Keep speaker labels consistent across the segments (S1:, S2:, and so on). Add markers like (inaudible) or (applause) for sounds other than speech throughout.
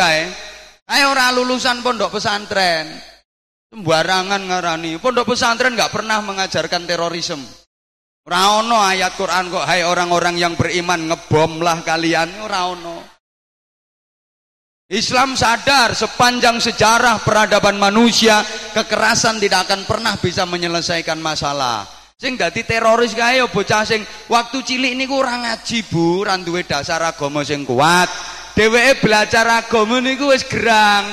S1: kae. Ayo ora lulusan pondok pesantren. Sembarangan ngarani. Pondok pesantren nggak pernah mengajarkan terorisme. Ora ayat Quran kok hai orang-orang yang beriman ngebomlah kalian ora. Islam sadar sepanjang sejarah peradaban manusia kekerasan tidak akan pernah bisa menyelesaikan masalah. Sing dadi teroris kae bocah sing waktu cilik niku ora ngaji Bu, ora duwe dasar agama sing kuat. Dheweke belajar agama niku wis gerang.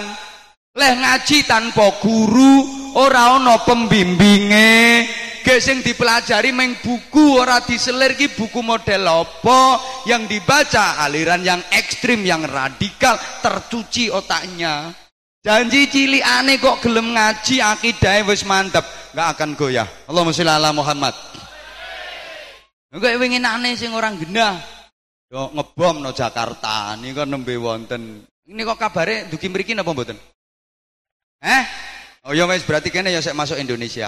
S1: Leh ngaji tanpa guru, ora ana pembimbinge, Gek sing dipelajari meng buku ora diselir buku model apa yang dibaca aliran yang ekstrim yang radikal tercuci otaknya. Janji cili aneh kok gelem ngaji akidahnya wis mantep, nggak akan goyah. Allahumma sholli ala Muhammad. Enggak ingin aneh sing orang genah. Yo ngebom no Jakarta, ini kok nembe wonten. Ini kok kabare dugi mriki napa mboten? Eh? Oh ya wis berarti kene ya saya masuk Indonesia.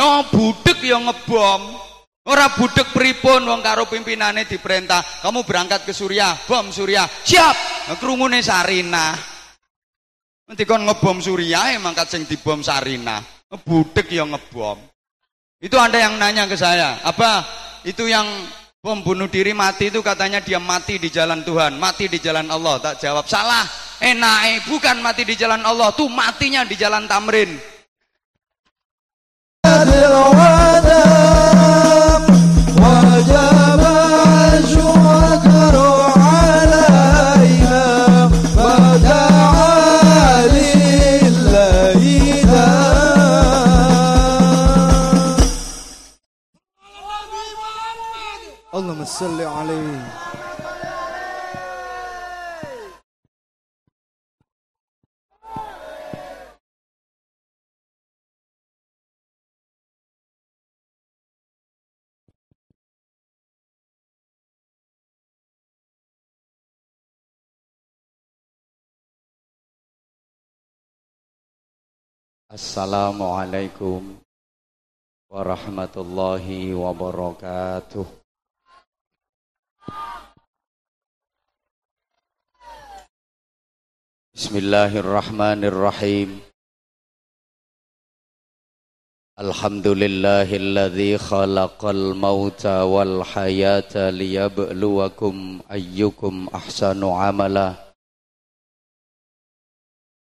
S1: Oh budek yang ngebom. Ora budek pripun wong karo pimpinane diperintah, kamu berangkat ke Suriah, bom Suriah. Siap. Krungune Sarina. Nanti kon ngebom Suriah emang kat sing dibom Sarina. Budek yang ngebom. Itu ada yang nanya ke saya, apa itu yang bom bunuh diri mati itu katanya dia mati di jalan Tuhan, mati di jalan Allah. Tak jawab salah. Enak, bukan mati di jalan Allah, tuh matinya di jalan Tamrin.
S2: اللهم صل عليه
S3: Assalamualaikum warahmatullahi wabarakatuh. بسم الله الرحمن الرحيم. الحمد لله الذي خلق الموت والحياة ليبلوكم أيكم أحسن عملا.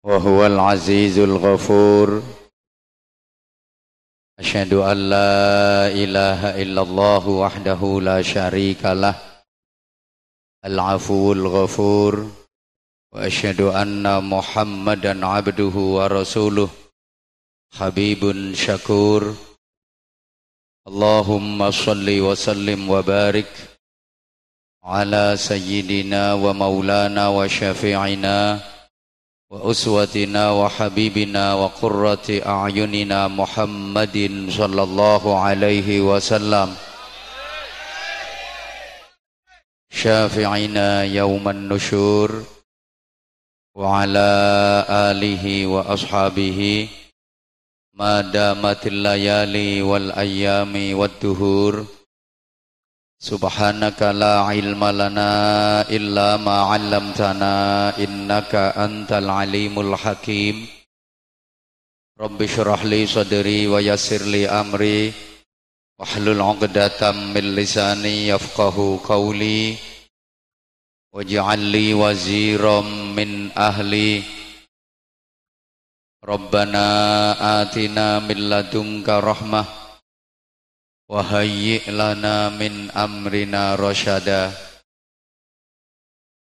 S3: وهو العزيز الغفور. أشهد أن لا إله إلا الله وحده لا شريك له. العفو الغفور. وأشهد أن محمدا عبده ورسوله. حبيب شكور. اللهم صل وسلم وبارك على سيدنا ومولانا وشفيعنا وأسوتنا وحبيبنا وقرة أعيننا محمد صلى الله عليه وسلم. شافعنا يوم النشور. وعلى آله وأصحابه ما دامت الليالي والأيام والدهور. سبحانك لا علم لنا إلا ما علمتنا إنك أنت العليم الحكيم. رب اشرح لي صدري ويسر لي أمري. واحلل عقدة من لساني يفقه قولي. qawli waj'al li waziram min ahli Rabbana atina min ladunka rahmah وهيئ لنا من أمرنا رشدا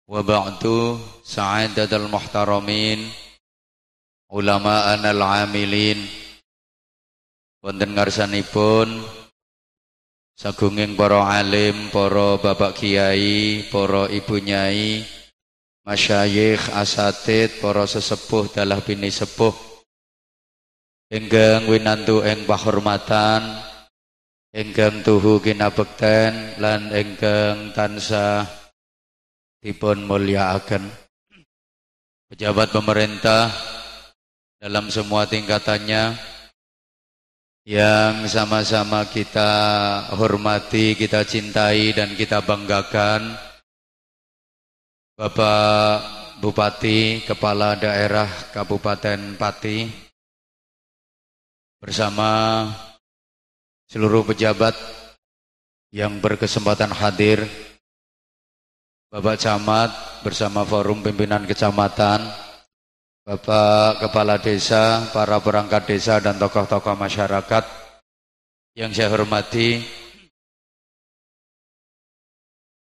S3: وبعد سعادة المحترمين علماءنا العاملين wonten ngarsanipun sagunging para alim, para bapak kiai, para ibu nyai, masyayikh, asatid, para sesepuh dalah bini sepuh. Ingkang winantu ing pahormatan ingkang tuhu kinabekten lan ingkang tansah dipun mulyakaken pejabat pemerintah dalam semua tingkatannya yang sama-sama kita hormati, kita cintai dan kita banggakan Bapak Bupati, Kepala Daerah Kabupaten Pati bersama seluruh pejabat yang berkesempatan hadir Bapak Camat bersama forum pimpinan kecamatan Bapak Kepala Desa, para perangkat desa dan tokoh-tokoh masyarakat yang saya hormati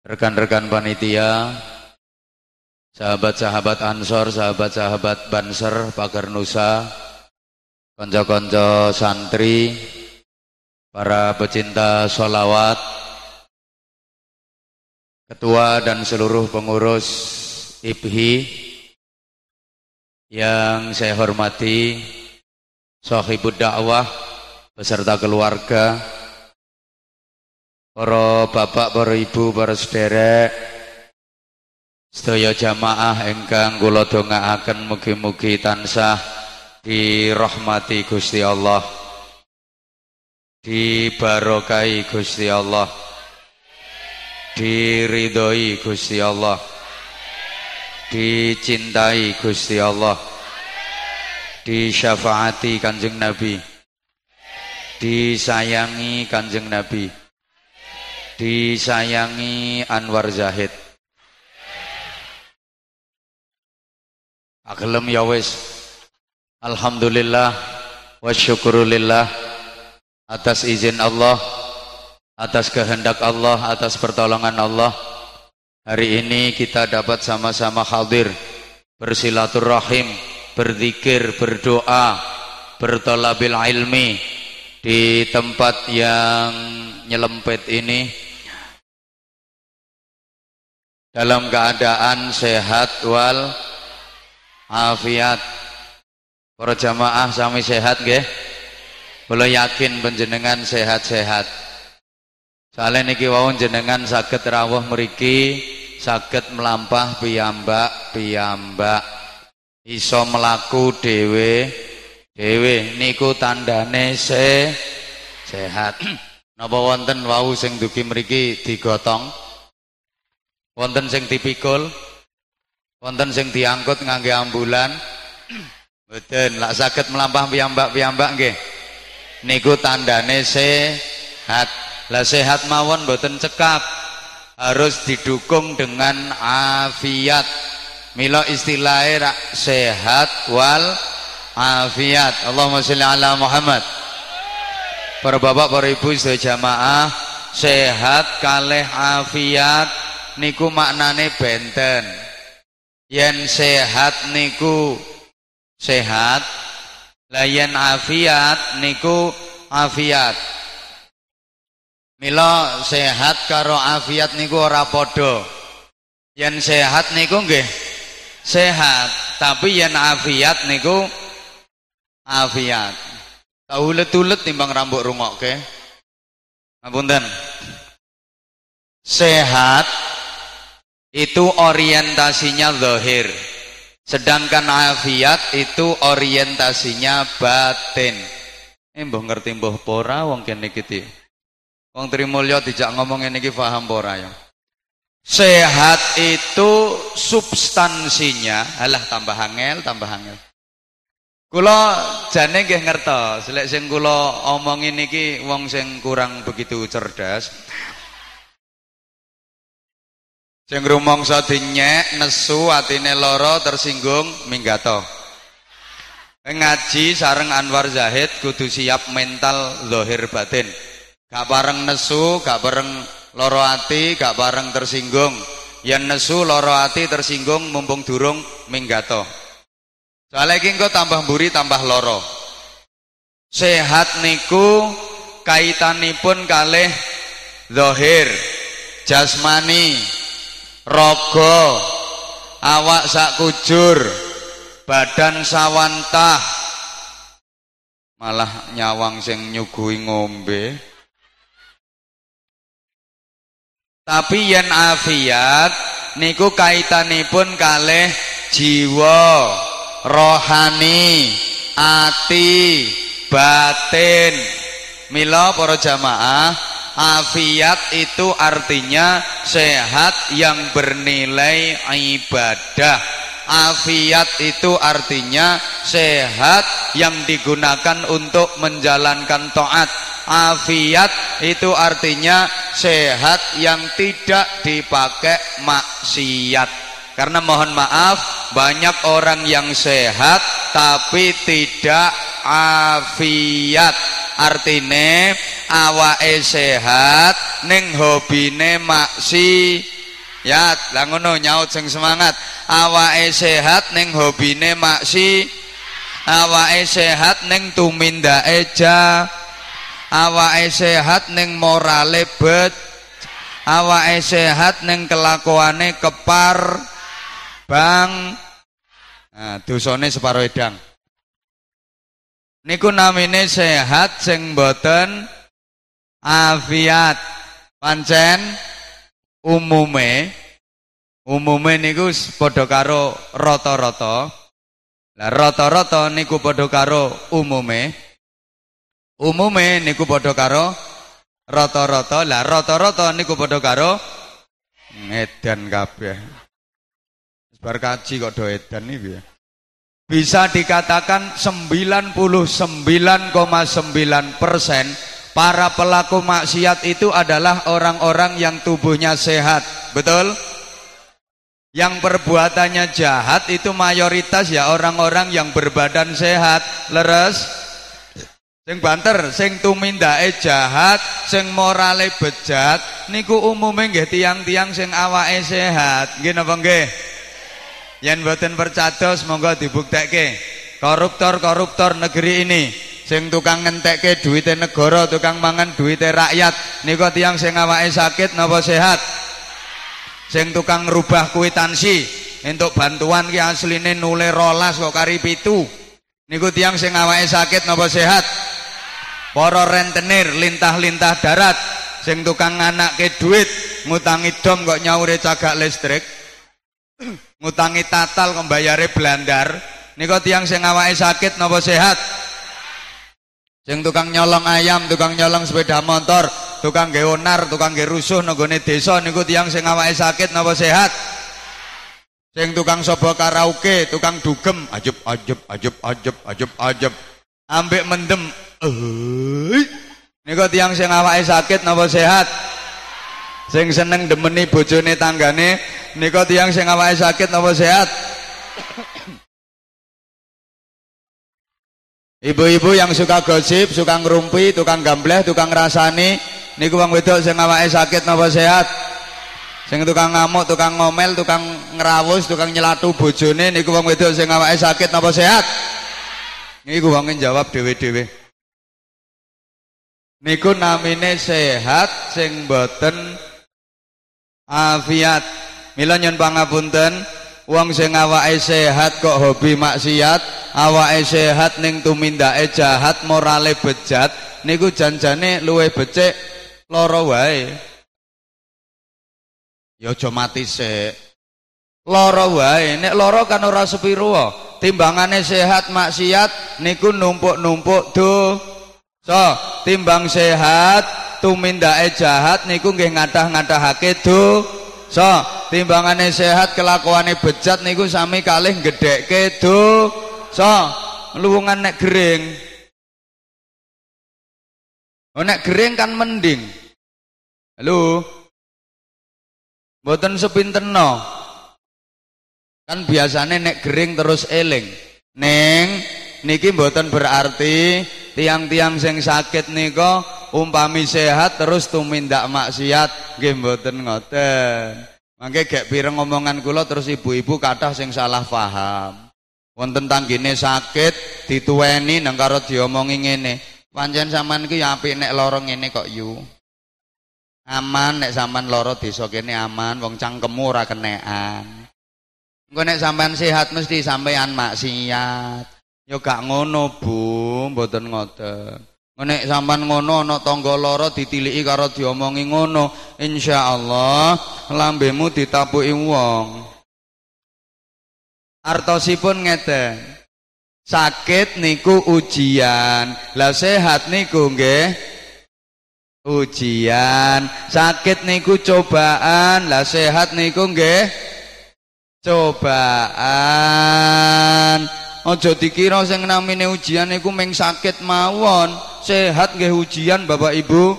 S3: rekan-rekan panitia, sahabat-sahabat Ansor, sahabat-sahabat Banser, Pagar Nusa, konco-konco santri, para pecinta solawat, ketua dan seluruh pengurus IPHI yang saya hormati, sahibud dakwah, beserta keluarga, Para bapak, para ibu, para sederek sedaya jamaah ingkang kula dongaaken mugi-mugi tansah dirahmati Gusti Allah. Dibarokai Gusti Allah. Diridhoi Gusti Allah. Dicintai Gusti Allah. Disyafaati Kanjeng Nabi. Disayangi Kanjeng Nabi disayangi Anwar Zahid. Agelem ya wis. Alhamdulillah wa syukurulillah atas izin Allah, atas kehendak Allah, atas pertolongan Allah. Hari ini kita dapat sama-sama hadir bersilaturahim, berzikir, berdoa, bertolabil ilmi di tempat yang nyelempet ini dalam keadaan sehat wal afiat. Para jamaah sami sehat nggih? Kula yakin panjenengan sehat-sehat. Soalnya niki wau jenengan saged rawuh mriki, saged melampah piyambak piyambak. Iso melaku dhewe dhewe niku tandane se sehat. (clears throat) Napa wonten wau sing dugi mriki digotong? Wonten sing dipikul, wonten sing diangkut ngangge ambulan. (clears throat) Mboten, lak saged melampah piyambak-piyambak nggih. Niku tandane sehat. Lah sehat mawon mboten cekap. Harus didukung dengan afiat. Milo istilahnya sehat wal afiat. Allahumma sholli ala Muhammad. Para bapak, para ibu, jamaah, sehat kalih afiat niku maknane benten yen sehat niku sehat layan afiat niku afiat Mila sehat karo afiat niku ora padha. Yen sehat niku nggih sehat, tapi yen afiat niku afiat. Taulet-ulet timbang rambut rungokke. Ngapunten. Sehat itu orientasinya zahir sedangkan afiat itu orientasinya batin ini mbah ngerti mbah pora wong kene iki wong trimulya dijak ngomong ngene iki paham pora ya sehat itu substansinya alah tambah angel tambah angel kula jane nggih ngertos lek sing kula omongin iki wong sing kurang begitu cerdas Sing rumangsa dinyek, nesu, atine loro, tersinggung, minggato. Ngaji sareng Anwar Zahid kudu siap mental zahir batin. Gak bareng nesu, gak bareng loro ati, gak bareng tersinggung. Yen nesu loro ati tersinggung mumpung durung minggato. Soalnya iki engko tambah mburi tambah loro. Sehat niku kaitanipun kalih zahir, jasmani, rogo awak sak kujur badan sawantah malah nyawang sing nyuguhi ngombe tapi yen afiat niku kaitanipun kalih jiwa rohani ati batin mila para jamaah Afiat itu artinya sehat yang bernilai ibadah. Afiat itu artinya sehat yang digunakan untuk menjalankan taat. Afiat itu artinya sehat yang tidak dipakai maksiat. Karena mohon maaf banyak orang yang sehat tapi tidak afiat. Artine awake sehat ning hobine maksi ya lah ngono nyaut sing semangat. Awake sehat ning hobine maksi. Awake sehat ning tumindake ja. Awake sehat ning morale bet. Awake sehat ning kelakuane kepar. Bang. Nah dosane separo edang. Niku namine sehat sing boten afiat. Pancen umume umume niku padha karo rata-rata. Lah rata-rata niku padha karo umume. Umume niku padha karo rata-rata. Lah rata-rata niku padha karo edan kabeh. Bar kaji kok do edan iki ya bisa dikatakan 99,9 persen para pelaku maksiat itu adalah orang-orang yang tubuhnya sehat. Betul? yang perbuatannya jahat itu mayoritas ya orang-orang yang berbadan sehat. Leres? Sing banter sing tumindake jahat sing morale bejat niku umume nggih tiang-tiang sing awake sehat. Nggih napa nggih? Yang boten percados monggo dibuktekke. Koruptor-koruptor negeri ini sing tukang ngentekke duwite negara, tukang mangan duwite rakyat, nika tiyang sing awake sakit napa sehat? Sing tukang rubah kuitansi untuk bantuan ki asline nule rolas kok kari pitu. Niku tiyang sing awake sakit napa sehat? Para rentenir lintah-lintah darat sing tukang nganakke duit ngutangi dom kok nyaure cagak listrik ngutangi tatal kembayare blandar nika tiang sing awake sakit napa sehat sing tukang nyolong ayam tukang nyolong sepeda motor tukang geonar tukang gerusuh nenggone desa niku tiang sing awake sakit napa sehat? Sing tukang sobo karaoke tukang dugem ajeb ajeb ajeb ajeb ajeb ajeb ambek mendem eh niku tiang sing awake sakit napa sehat? Sing seneng demeni bojone tanggane nika tiyang sing awake sakit napa sehat Ibu-ibu yang suka gosip, suka ngerumpi, tukang gambleh, tukang rasani, niku wong wedok sing awake sakit napa sehat? Sing tukang ngamuk, tukang ngomel, tukang ngerawus, tukang nyelatu bojone niku wong wedok sing awake sakit napa sehat? Niku wong jawab dhewe-dhewe. Niku namine sehat sing boten afiat mila nyun pangapunten wong sing awake sehat kok hobi maksiat awake sehat ning tumindake jahat morale bejat niku janjane luwe becik lara wae. Ya aja mati sik. Lara wae. Nek lara kan ora sepiro timbangane sehat maksiat niku numpuk-numpuk do. So timbang sehat tumindake jahat niku nggih ngadah-ngadahake do so timbangane sehat kelakuane bejat niku sami kalih gedhekke do. So luwungan nek gering. Oh nek gering kan mending. Halo? Mboten sepinteno kan biasanya nek gering terus eling. Neng niki mboten berarti tiang-tiang sing sakit niko umpami sehat terus tumindak maksiat nggih mboten ngoten. Mangke gek pireng ngomongan kula terus ibu-ibu kathah sing salah paham. Wonten tanggine sakit dituweni nang karo diomongi ngene. Pancen sampean iki apik nek lara ngene kok yu. Aman nek sampean lara desa kene aman, wong cangkemmu ora kenekan. Engko nek sampean sehat mesti sampean maksiat. Yo gak ngono, Bu, mboten ngoten. Nek sampan ngono ana tangga lara ditiliki karo diomongi ngono, insyaallah lambemu ditapuki wong. Artosipun ngeten. Sakit niku ujian, lah sehat niku nggih ujian. Sakit niku cobaan, lah sehat niku nggih cobaan ojo dikira sing namine ujian iku meng sakit mawon. Sehat nggih ujian Bapak Ibu.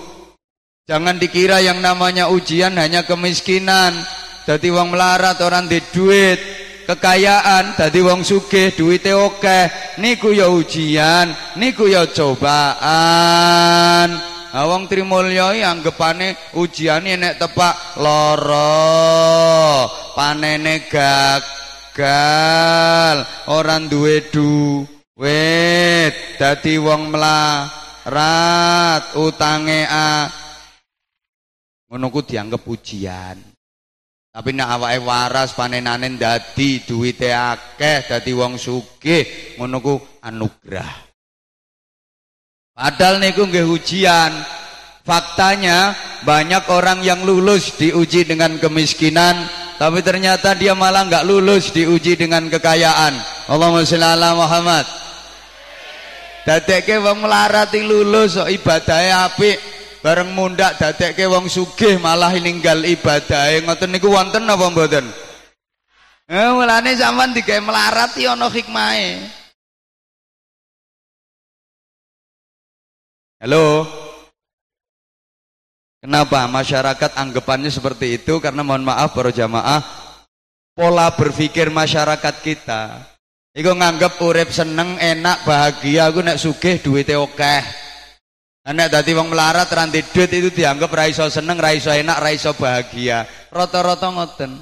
S3: Jangan dikira yang namanya ujian hanya kemiskinan. Dadi wong melarat orang di duit. Kekayaan dadi wong sugih duwite akeh. Niku ya ujian niku ya cobaan. Nah, wong Trimulya anggapane ujiane nek tepak lara, panene orang duwe duwit, dadi wong melarat, utange a ngono ku dianggap ujian. Tapi nek awake waras panenane dadi duwite akeh, dadi wong sugih, ngono anugerah. Padahal niku nggih ujian. Faktanya banyak orang yang lulus diuji dengan kemiskinan, tapi ternyata dia malah nggak lulus diuji dengan kekayaan. Allahumma sholli ala Muhammad. Dadekke wong melarati lulus kok ibadahe apik, bareng mundak dadekke wong sugih malah ninggal ibadahe. Ngoten niku wonten apa mboten? Eh mulane sampean digawe melarat ya ana hikmahe. Halo. Kenapa masyarakat anggapannya seperti itu? Karena mohon maaf para jamaah, pola berpikir masyarakat kita. Iku nganggep urip seneng, enak, bahagia, aku nek sugih duwite akeh. Nek dadi wong melarat ranti duit itu dianggap ra iso seneng, ra iso enak, ra iso bahagia. Rata-rata ngoten.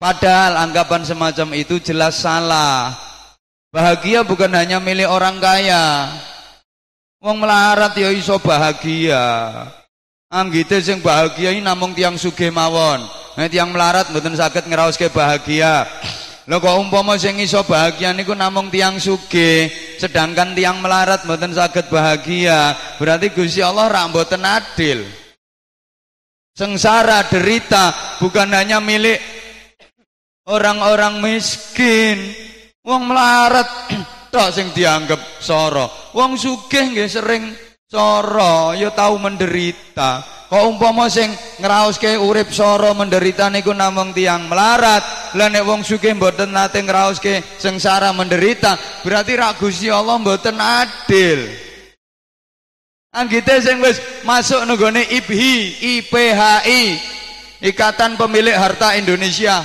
S3: Padahal anggapan semacam itu jelas salah. Bahagia bukan hanya milik orang kaya, Wong melarat ya iso bahagia. Anggite sing bahagia ini namung tiang sugih mawon. Nek tiang melarat mboten saged ngraoske bahagia. Lho kok umpama sing iso bahagia niku namung tiang sugih, sedangkan tiang melarat mboten saged bahagia, berarti Gusti Allah ra mboten adil. Sengsara derita bukan hanya milik orang-orang miskin. Wong melarat (clears throat) tok sing dianggap soro. Wong sugih nggih sering soro, ya tahu menderita. Kok umpama sing ngraoske urip soro menderita niku namung tiang melarat. Lah nek wong sugih mboten nate ngraoske sengsara menderita, berarti ra Gusti Allah mboten adil. Anggite sing wis masuk nenggone IPHI, IPHI, Ikatan Pemilik Harta Indonesia.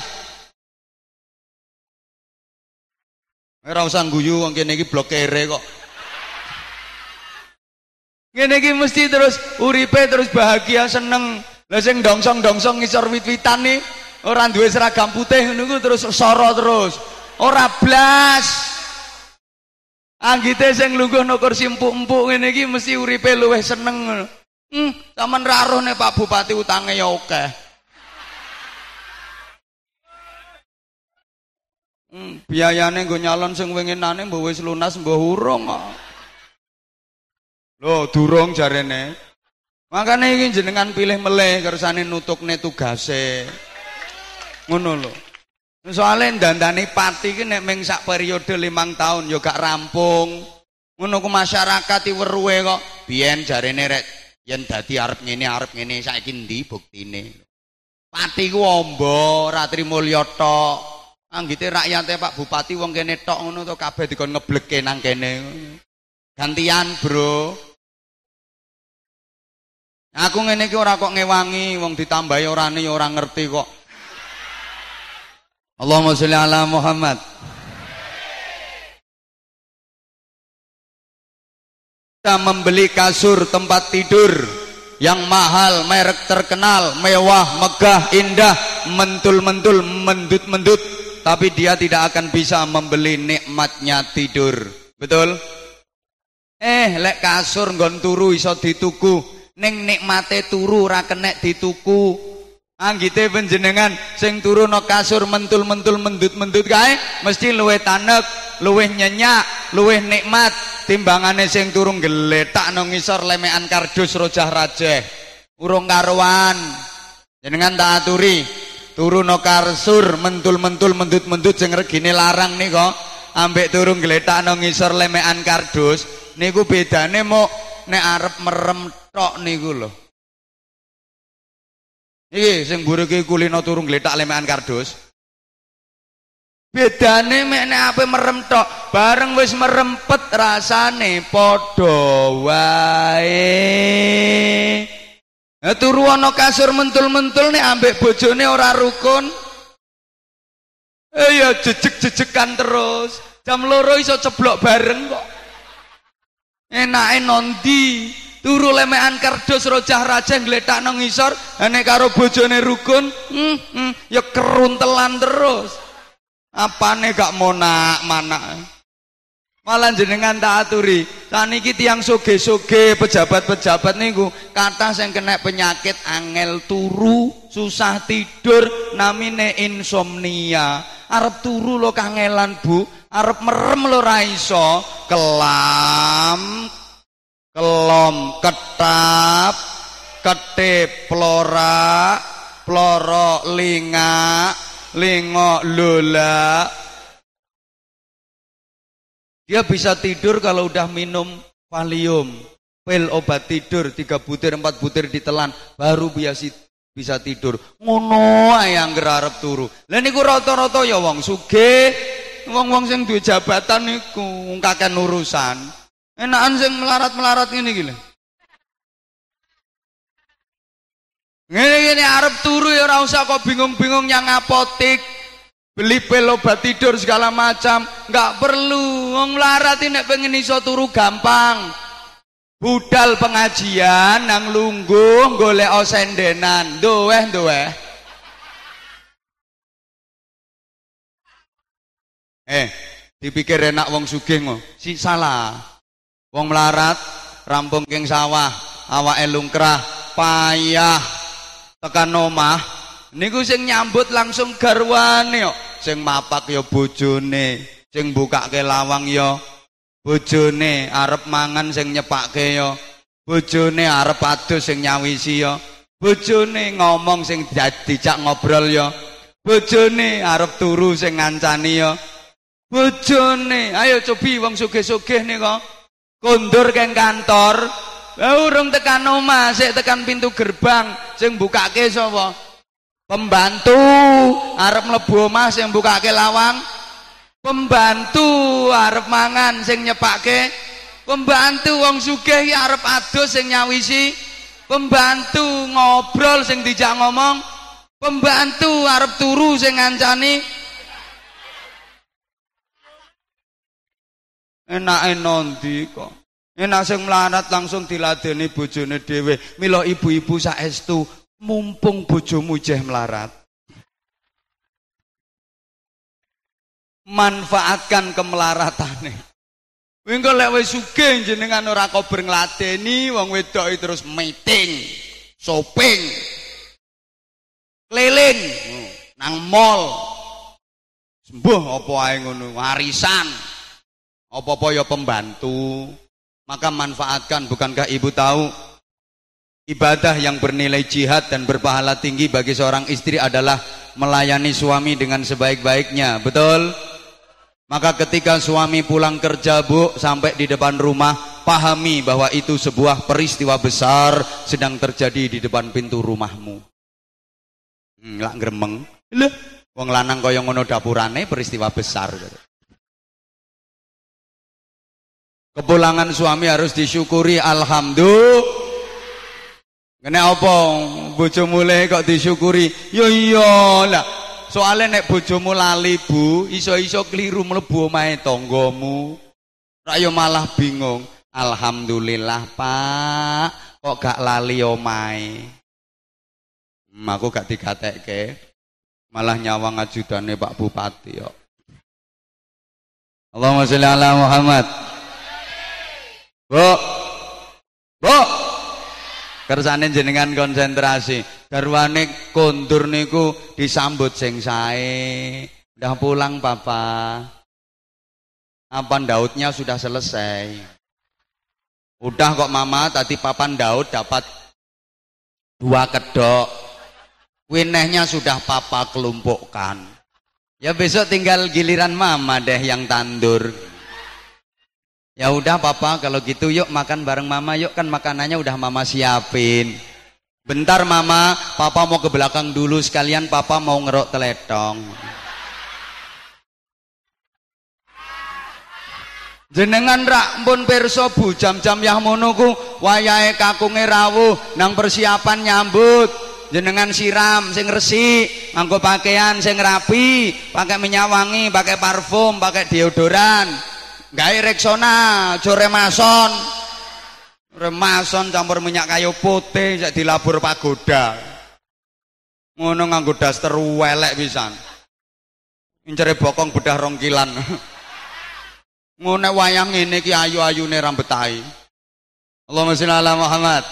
S3: Ora usah guyu wong kene iki blok kok. Ngene iki mesti terus uripe terus bahagia seneng. Lah sing dongsong-dongsong ngisor wit-witan nih ora duwe seragam putih ngono terus soro terus. Ora blas. Anggite sing lungguh no kursi empuk-empuk ngene iki mesti uripe luwih seneng. Hmm, sampean ra nek Pak Bupati utange ya. Okay. Hmm, biayane nggo nyalon sing winginane mbok wis lunas mbok urung kok. Lho, durung jarene. Makane iki jenengan pilih meleh kersane nutukne tugase. Ngono lho. Soale dandani pati ki nek ming sak periode limang tahun ya gak rampung. Ngono ku masyarakat iki weruhe kok. Biyen jarene rek yen dadi arep ngene arep ngene saiki ndi buktine. Pati ku ombo, ra trimulya tok. Anggite rakyate Pak Bupati wong kene tok ngono to kabeh dikon ngeblekke nang kene. Gantian, Bro. Aku ngene iki ora kok ngewangi wong ditambahi orane ya ora ngerti kok. Allahumma sholli ala Muhammad. Kita membeli kasur tempat tidur yang mahal, merek terkenal, mewah, megah, indah, mentul-mentul, mendut-mendut, tapi dia tidak akan bisa membeli nikmatnya tidur. Betul? Eh, lek kasur nggon turu iso dituku, ning nikmate turu ora kenek dituku. Anggite panjenengan sing turu no kasur mentul-mentul mendut-mendut kae mesti luwe tanek, luwe nyenyak, luwe nikmat timbangane sing turu geletak nang ngisor lemekan kardus rojah rajeh. Urung karuan. Jenengan tak aturi, turun no karsur mentul-mentul mendut-mendut sing regine larang nih kok ambek turun geletak no ngisor lemean kardus niku bedane mau nek arep merem tok niku lho. Iki sing iki kulino turun geletak lemean kardus. Bedane mek nek ape merem tok bareng wis merempet rasane padha wae. Nah, turu ana kasur mentul-mentul nek ambek bojone ora rukun. Eh ya jejek-jejekan terus. Jam loro iso ceblok bareng kok enake nondi? Turu lemean kardus rojah raja ngletak nang ngisor nek karo bojone rukun. Hmm, hmm, ya keruntelan terus. Apane gak monak mana malah jenengan tak aturi. Saniki tiang soge-soge pejabat-pejabat niku kata yang kena penyakit angel turu susah tidur namine insomnia. Arep turu lo kangelan bu arep merem lo raiso kelam kelom ketap ketip plora ploro linga lingo lola dia bisa tidur kalau udah minum valium, pil obat tidur, tiga butir, empat butir ditelan, baru biasa bisa tidur. Ngono yang gerarep turu. Lah niku rata-rata ya wong sugih, wong-wong sing duwe jabatan niku kaken urusan. Enakan sing melarat-melarat ngene iki lho. Ngene-ngene arep turu ya ora usah kok bingung-bingung yang apotik beli pil tidur segala macam. Nggak perlu. Wong larat ini pengen iso turu gampang. Budal pengajian nang lungguh golek osendenan. Duweh duweh eh dipikir enak wong sugih ngo si salah. Wong melarat rampung keng sawah awake lungkrah payah tekan omah. Niku sing nyambut langsung garwane kok. Sing mapak ya bojone sing bukake lawang ya bojone arep mangan sing nyepake ya bojone arep adus sing nyawisi ya bojone ngomong sing dijak ngobrol ya bojone arep turu sing ngancani ya bojone ayo cobi wong sugih-sugih nih kok kondur keng kantor urung tekan omah sik tekan pintu gerbang sing bukake sapa Pembantu arep mlebu omah sing bukake lawang. Pembantu arep mangan sing nyepake. Pembantu wong sugih arep adus sing nyawisi. Pembantu ngobrol sing dijak ngomong. Pembantu arep turu sing ngancani. Enake nondi kok. Enak sing melarat langsung diladeni bojone dhewe. Mila ibu-ibu saestu mumpung bojomu jeh melarat manfaatkan kemelaratan Engko lek wis sugih jenengan ora kober ngladeni wong wedok terus meeting, shopping, keliling nang mall. Sembuh apa ae ngono, warisan. Apa-apa ya pembantu. Maka manfaatkan, bukankah ibu tahu Ibadah yang bernilai jihad dan berpahala tinggi bagi seorang istri adalah melayani suami dengan sebaik-baiknya. Betul? Maka ketika suami pulang kerja bu sampai di depan rumah pahami bahwa itu sebuah peristiwa besar sedang terjadi di depan pintu rumahmu. Hmm, lak gremeng. Lho, wong lanang kaya ngono dapurane peristiwa besar. Kepulangan suami harus disyukuri alhamdulillah Kena apa bojomu le kok disyukuri? Ya iya lah. Soalnya nek bojomu lali Bu, iso-iso keliru mlebu omahe tanggamu. Rak yo malah bingung. Alhamdulillah, Pak. Kok gak lali omahe? Hmm, aku gak digatekke. Malah nyawang ajudane Pak Bupati yo. Allahumma sholli ala Muhammad. Bu. Bu kersane jenengan konsentrasi. Garwane kondur niku disambut sing sae. Udah pulang papa. Apa Daudnya sudah selesai. Udah kok mama. Tadi papan Daud dapat dua kedok. Winehnya sudah papa kelumpukkan. Ya besok tinggal giliran mama deh yang tandur Ya udah papa kalau gitu yuk makan bareng mama yuk kan makanannya udah mama siapin. Bentar mama, papa mau ke belakang dulu sekalian papa mau ngerok teletong.
S1: Jenengan rak pun pirsa bu jam-jam yah mono ku wayahe kakunge rawuh nang persiapan nyambut. Jenengan siram sing resik, nganggo pakaian sing rapi, pakai minyak wangi, pakai parfum, pakai deodoran. Gawe Rexona, aja remason. Remason campur minyak kayu putih sak dilabur pagoda. Ngono nganggo daster welek pisan. Incere bokong bedah rongkilan. (laughs) Ngono wayang ngene iki ayu-ayune rambut tai. Allahumma sholli ala Muhammad.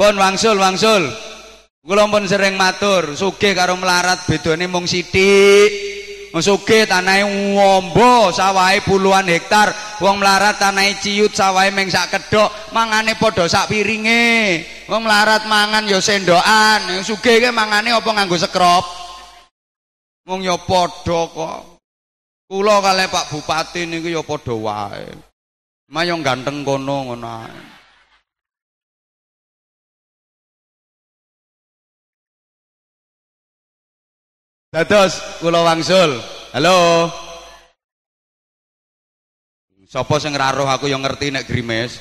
S1: Pun wangsul wangsul. Kula pun sering matur, sugih karo melarat bedane mung sithik. Sugih tanahe ngombo, sawahe puluhan hektar. Wong melarat tanahe ciut, sawahe meng sak kedok, mangane padha sak piringe. Wong melarat mangan ya sendokan, sugih ke mangane apa nganggo sekrop. Wong ya padha kok. Kula kalih Pak Bupati niku ya padha wae. Mayong ganteng kono ngono ae. Dados kula wangsul. Halo. Sapa sing raruh aku yang ngerti nek grimes.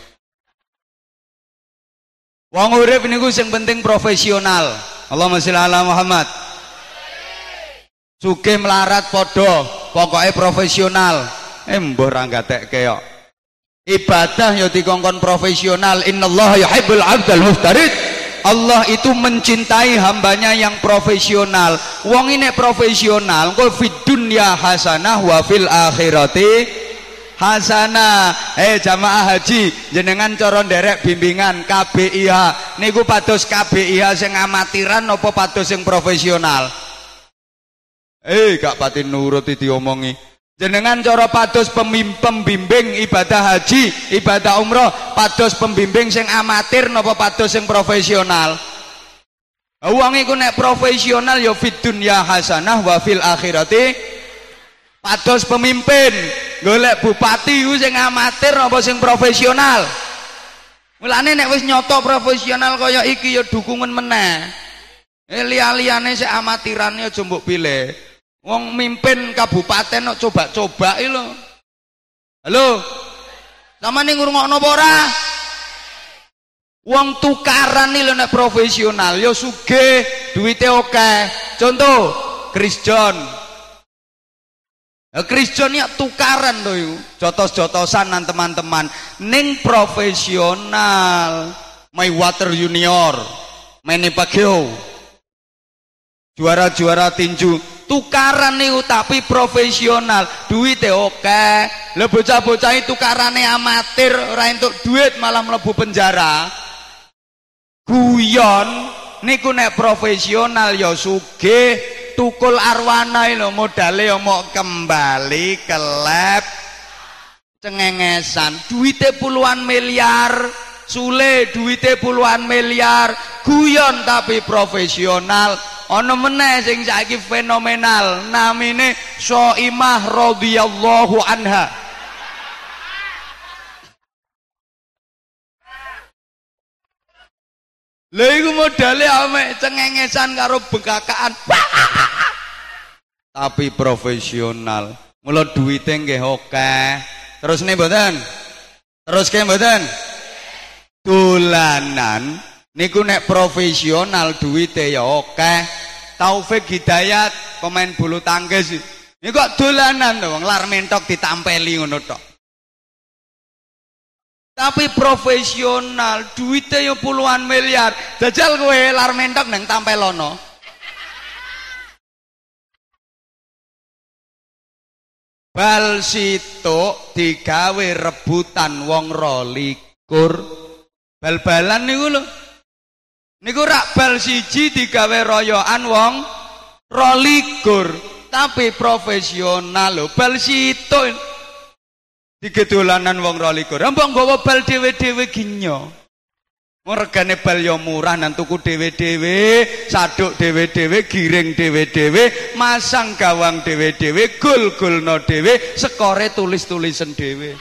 S1: Wong urip niku sing penting profesional. Allahumma sholli ala Muhammad. Sugih melarat padha, pokoke profesional. Eh mbah ra gatekke kok. Ibadah ya dikongkon profesional. Innallaha yuhibbul 'abdal mustarid. Allah itu mencintai hambanya yang profesional. Wong ini profesional kok fid dunya hasanah wa fil akhirati hasanah. Eh jamaah haji jenengan cara derek bimbingan KBIH niku pados KBIH sing amatiran apa pados sing profesional? Eh gak pati nuruti diomongi jenengan cara pados pembimbing ibadah haji ibadah umroh pados pembimbing sing amatir napa pados sing profesional? Uang iku nek profesional ya fid dunya hasanah wa fil akhirati pados pemimpin. Golek bupati ku sing amatir napa sing profesional? Mulane nek wis nyoto profesional kaya iki ya dukungan meneh. Eh, liya-liyane sik amatiran ya mbok pilih Wong mimpin kabupaten kok coba-coba lho. Halo. Samane ngrungokno apa ora? Wong tukaran iki lho nek profesional ya sugih, duwite akeh. Contoh, Chris John. Ya Chris John ya tukaran to iku. Jotos-jotosan nan teman-teman ning profesional. Water Junior, Manny Pacquiao. Juara-juara tinju tukaran nih tapi profesional. Duitnya oke. Lo bocah-bocah itu tukarane amatir. Orang untuk duit malah melebu penjara. Guyon niku nek profesional ya suge tukul arwana lo modale ya mau kembali ke lab cengengesan. Duitnya puluhan miliar sule duitnya puluhan miliar guyon tapi profesional ana meneh sing saiki fenomenal namine Soimah radhiyallahu anha Lha iku modale ame cengengesan karo bengkakaan. Tapi profesional. Mula duwite nggih akeh. Terus nih mboten? Terus ke mboten? Dolanan. Niku nek profesional duwite ya akeh. Taufik Hidayat pemain bulu tangkis. Ini kok dolanan to wong lar mentok ditampeli ngono tok. Tapi profesional duitnya ya puluhan miliar. Jajal kowe lar mentok nang tampelono bal situk digawe rebutan wong rolikur bal-balan niku lho Niku rak bal siji digawe royokan wong rolikur, tapi profesional lho. Bal situ digedolanan wong rolikur. Mbok nggawa bal dhewe-dhewe ginyo. Regane bal ya murah nang tuku dhewe-dhewe, saduk dhewe-dhewe, giring dhewe-dhewe, masang gawang dhewe-dhewe, gol-golno dhewe, skore tulis-tulisen dhewe.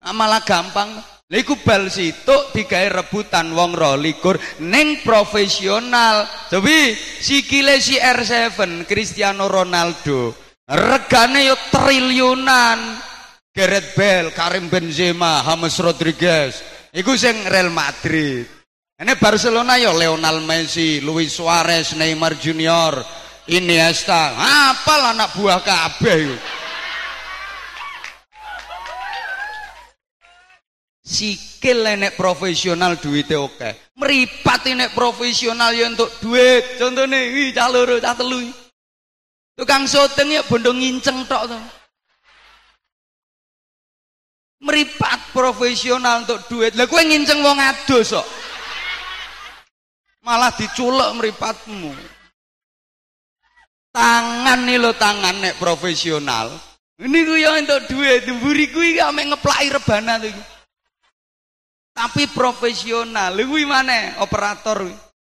S1: Ah, malah gampang. Lha iku bal situk digawe rebutan wong rolikur ning profesional. Jadi sikile si R7 Cristiano Ronaldo regane yo triliunan.
S3: Gareth Bale, Karim Benzema, James Rodriguez. Iku sing Real Madrid. Ini Barcelona ya Lionel Messi, Luis Suarez, Neymar Junior, Iniesta. Apal anak buah kabeh iku. Sikil enek profesional duitnya oke. Meripat enek profesional ya untuk duit. Contohnya, wih cah loro, cah telu. Tukang syuting ya bondo nginceng tok tuh meripat profesional untuk duit. Lah gue nginceng wong adus kok. Malah diculek meripatmu tangan nih lo tangan nek profesional. Ini gue yang untuk duit. Buri gue gak mek ngeplai rebana tuh tapi profesional gue mana operator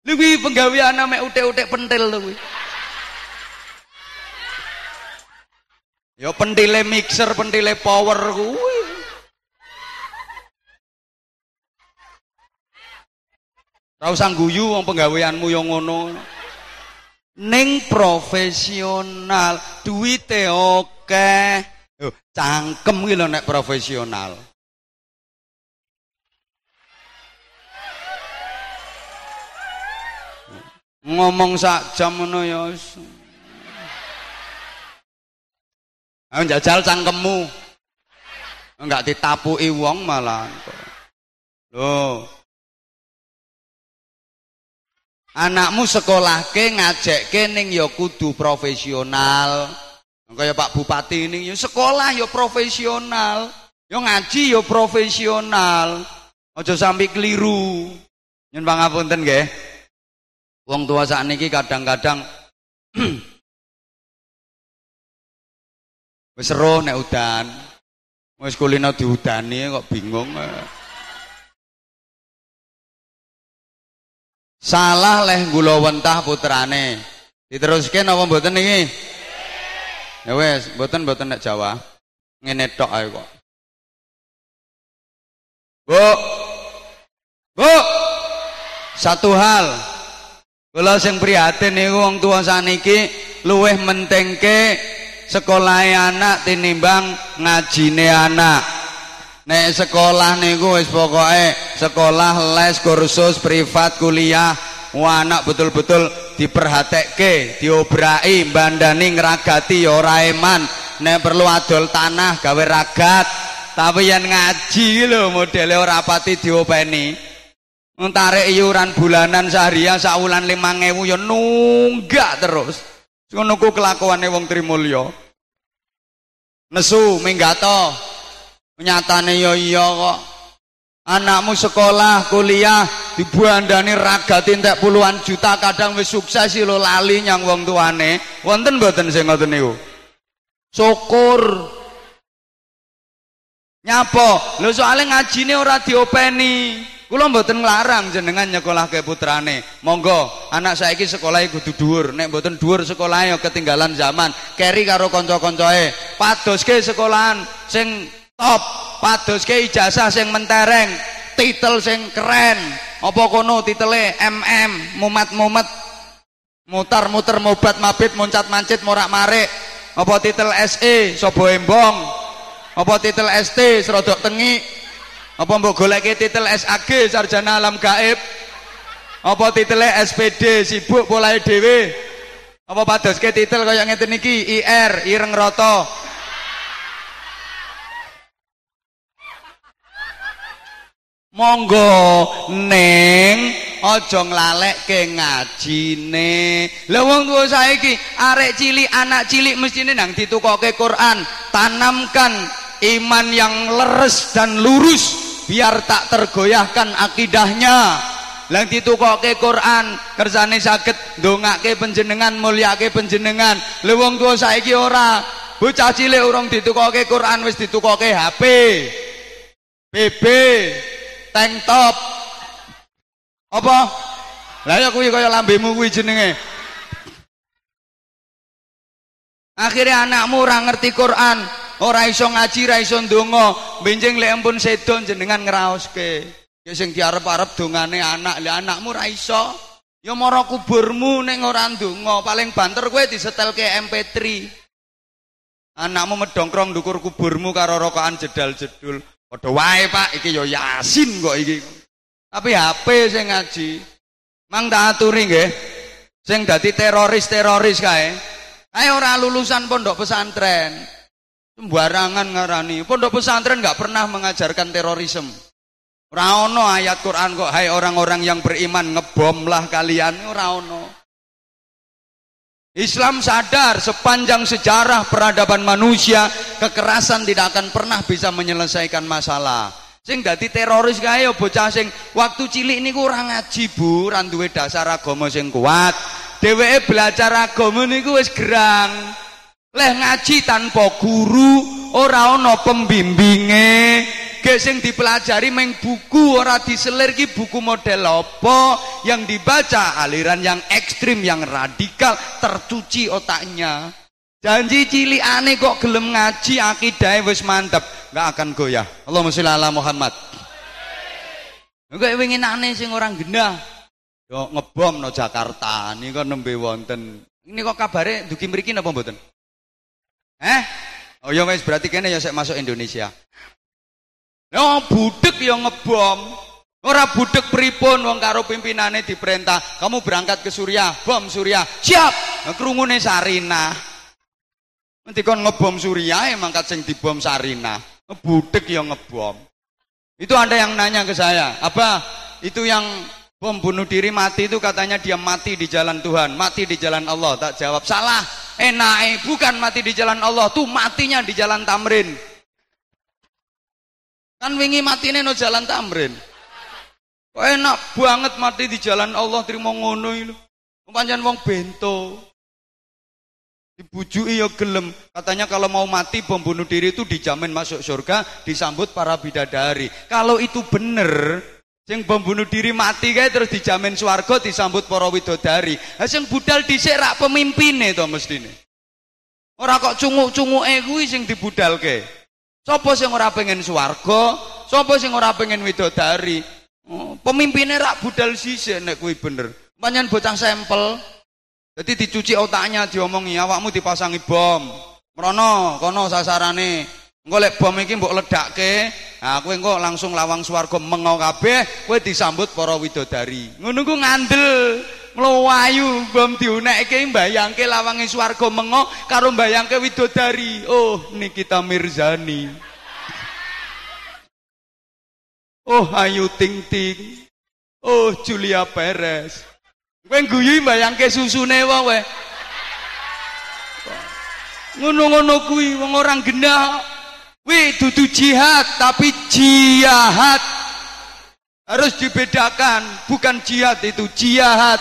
S3: lu gue penggawean mek ute-ute pentil lu gue Ya pentile mixer, pentile power kuwi. Ora usah guyu wong penggaweanmu yo ngono. Ning profesional, duwite oke. Yo, cangkem ki lho nek profesional. Ngomong sak jam ngono ya. Ayo jajal cangkemmu. Enggak ditapuki wong malah. Loh, anakmu sekolah ke ngajak ke ning ya kudu profesional kaya Pak Bupati ini ya sekolah ya profesional ya ngaji ya profesional aja sampai keliru nyun pangapunten nggih wong tua saat ini kadang-kadang (clears throat) wis roh nek udan wis kulino diudani kok bingung Salah leh gula wentah putrane. Diteruske napa mboten niki? Ya wes, mboten mboten nek Jawa. Ngene tok ae kok. Bu. Bu. Satu hal. Kula sing prihatin niku wong tuwa saniki luweh mentengke sekolahe anak tinimbang ngajine anak. Nek sekolah niku wis pokoke sekolah les kursus privat kuliah anak betul-betul diperhatike diobrai bandani ngragati ya ora eman. Nek perlu adol tanah gawe ragat. Tapi yang ngaji lho modele ora pati diopeni ntarik iuran bulanan seharian saulan 5000 ya nunggak terus ngono ku kelakuane wong Trimulya nesu minggato Nyatane ya iya kok. Anakmu sekolah, kuliah, dibuandani ragati entek puluhan juta, kadang wis sukses lo lali nyang wong tuane. Wonten mboten sing ngoten niku? Syukur. Nyapo? Lho soalnya ngajine ora diopeni. Kula mboten nglarang jenengan nyekolahke putrane. Monggo, anak saiki sekolah kudu dhuwur. Nek mboten dhuwur sekolah ya ketinggalan zaman. Keri karo kanca-kancae. Padoske sekolahan sing top. Padoske ijazah sing mentereng. Titel sing keren. Apa kono titele? MM mumat-mumet mutar-muter mobat mabit muncat mancit morak marik. Apa titel SE sobo embong. Apa titel ST serodok tengi apa mbok goleki titel SAG sarjana alam gaib? Apa titelnya SPD sibuk mulai dhewe? Apa padoske titel kaya ngeten iki? IR ireng roto monggo ning aja nglalekke ngajine. Lha wong tuwa saiki arek cilik anak cilik mestine nang ditukoke Quran tanamkan iman yang leres dan lurus biar tak tergoyahkan akidahnya. Lang ditukoke Quran kersane saged ndongake panjenengan mulyake panjenengan. Lha wong tuwa saiki ora. Bocah cilik urung ditukoke Quran wis ditukoke HP BB tank top. Apa? Lah ya kuwi kaya lambemu kuwi jenenge. Akhirnya anakmu ora ngerti Quran ora iso ngaji ora iso ndonga benjing lek ampun sedon jenengan ngraoske ya sing diarep-arep dongane anak lek anakmu ora iso ya mara kuburmu ning ora ndonga paling banter kowe disetelke MP3 Anakmu medongkrong dukur kuburmu karo rokokan jedal-jedul. Padha wae, Pak, iki yo Yasin kok iki. Tapi HP sing ngaji. Mang tak aturi nggih. Sing dadi teroris-teroris kae. Kae ora lulusan pondok pesantren. Sembarangan ngarani. Pondok pesantren nggak pernah mengajarkan terorisme. Ora ono ayat Quran kok hai orang-orang yang beriman ngebomlah kalian ora ono. Islam sadar sepanjang sejarah peradaban manusia kekerasan tidak akan pernah bisa menyelesaikan masalah. Sing dadi teroris kae bocah sing waktu cilik niku ora ngaji Bu, ora duwe dasar agama sing kuat. Dheweke belajar agama niku wis gerang. Leh ngaji tanpa guru, ora ana pembimbinge, Gek sing dipelajari meng buku ora diselir ki buku model apa yang dibaca aliran yang ekstrim yang radikal tercuci otaknya. Janji cilikane kok gelem ngaji akidah wis mantep, nggak akan goyah. Allahumma sholli ala Muhammad. Enggak winginane sing orang genah. Yo ngebom no Jakarta kok nembe wonten. Ini kok kabare dugi mriki napa mboten? Eh? Oh ya wis berarti kene ya saya masuk Indonesia. Ya budek yang ngebom. Ora budek pripun wong karo pimpinane diperintah, kamu berangkat ke Suriah, bom Suriah. Siap. Krungune Sarina. Nanti kon ngebom Suriah emang kat sing dibom Sarina. Budek yang ngebom. Itu ada yang nanya ke saya, apa itu yang bom bunuh diri mati itu katanya dia mati di jalan Tuhan, mati di jalan Allah. Tak jawab, salah. Enak, bukan mati di jalan Allah, tuh matinya di jalan Tamrin. Kan wingi matine no jalan tamrin. Kok enak banget mati di jalan Allah terima ngono itu. Pancen wong bento. Dibujui ya gelem. Katanya kalau mau mati bom bunuh diri itu dijamin masuk surga, disambut para bidadari. Kalau itu bener, sing bom bunuh diri mati kayak terus dijamin swarga disambut para widodari. Lah sing budal dhisik rak pemimpine to mestine. Ora kok cunguk-cunguke kuwi sing dibudalke. Sopo sing ora pengen swarga, sapa sing ora pengen widodari. Oh, pemimpinnya rak budal sisik nek kuwi bener. Panjen bocah sampel. Jadi dicuci otaknya diomongi awakmu dipasangi bom. Merono kono sasarane. Engko lek bom iki mbok ledakke, nah kowe engko langsung lawang swarga mengo kabeh, kowe disambut para widodari. Ngono ku ngandel. mlayu bom diunekke mbayangke lawange swarga mengo karo mbayangke widodari. Oh Nikita Mirzani. Oh Ayu Ting Ting oh Julia Perez. Kowe guyu mbayangke susune wae. Ngono-ngono kuwi orang genah wi dudu jihad tapi jihad harus dibedakan bukan jihad itu jihad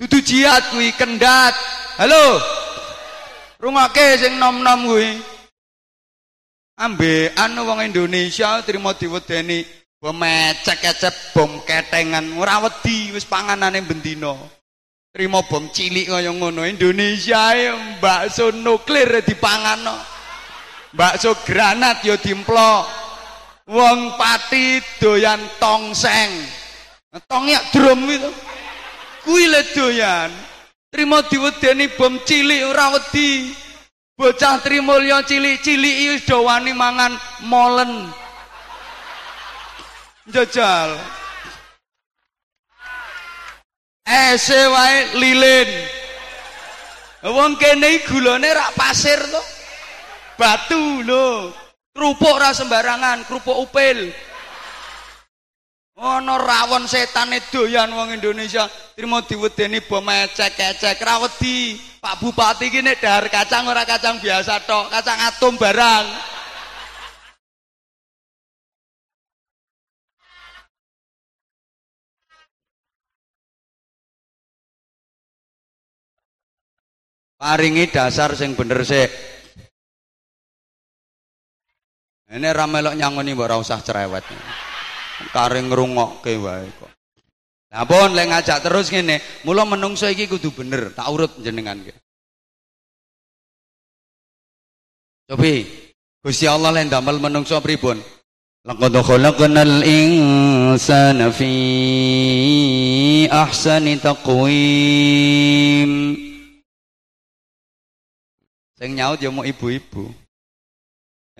S3: Dudu jihad kuwi kendat. Halo. Rungake sing nom-nom kuwi. Ambekan wong Indonesia trimo diwedeni bom ecek-ecek bom ketengan ora wedi wis panganane bendina. Trimo bom cilik kaya ngono Indonesia e bakso nuklir dipangano. Bakso granat ya dimplok. Wong pati doyan tongseng. Tong ya drum itu. kuwi le doyan trimo diwedeni bom cilik ora wedi bocah trimulya cilik-cilik wis do wani mangan molen jajal ese wae lilin wong kene gulane rak pasir to batu lho. Kerupuk ora sembarangan kerupuk upil. Ana rawon setane doyan wong Indonesia. Trimo diwedeni bom ecek-ecek. Ra wedi. Pak Bupati iki nek dahar kacang ora kacang biasa tok. Kacang atom barang. Paringi dasar sing bener sih ini ramelok nyangoni mbok ora usah cerewet kare ngrungokke wae kok. Lah pun lek ngajak terus ngene, mula menungso iki kudu bener, tak urut jenengan ki. Cobi, Gusti Allah lek ndamel menungso pripun? Laqad khalaqnal insana fi ahsani taqwim. Sing nyaut ya mau ibu-ibu.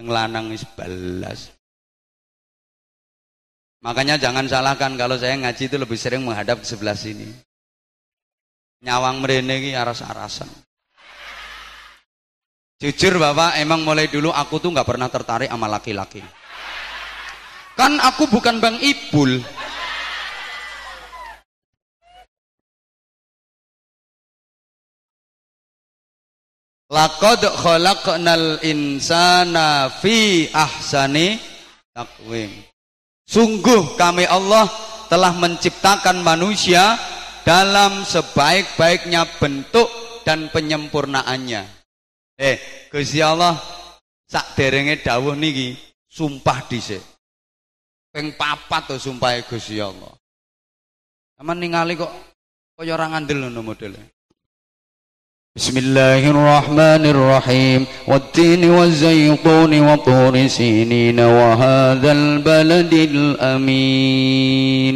S3: Yang lanang wis balas. Makanya jangan salahkan kalau saya ngaji itu lebih sering menghadap ke sebelah sini. Nyawang merene aras-arasan. Jujur Bapak, emang mulai dulu aku tuh nggak pernah tertarik sama laki-laki. Kan aku bukan Bang Ibul. Laqad khalaqnal insana fi ahsani takwim. Sungguh kami Allah telah menciptakan manusia dalam sebaik-baiknya bentuk dan penyempurnaannya. Eh, Gusti Allah sak derenge dawuh niki sumpah dhisik. Ping papat to sumpah Gusti Allah. Aman ningali kok kaya ora ngandel ngono modele. بسم الله الرحمن الرحيم والتين والزيتون وطور سينين وهذا البلد الأمين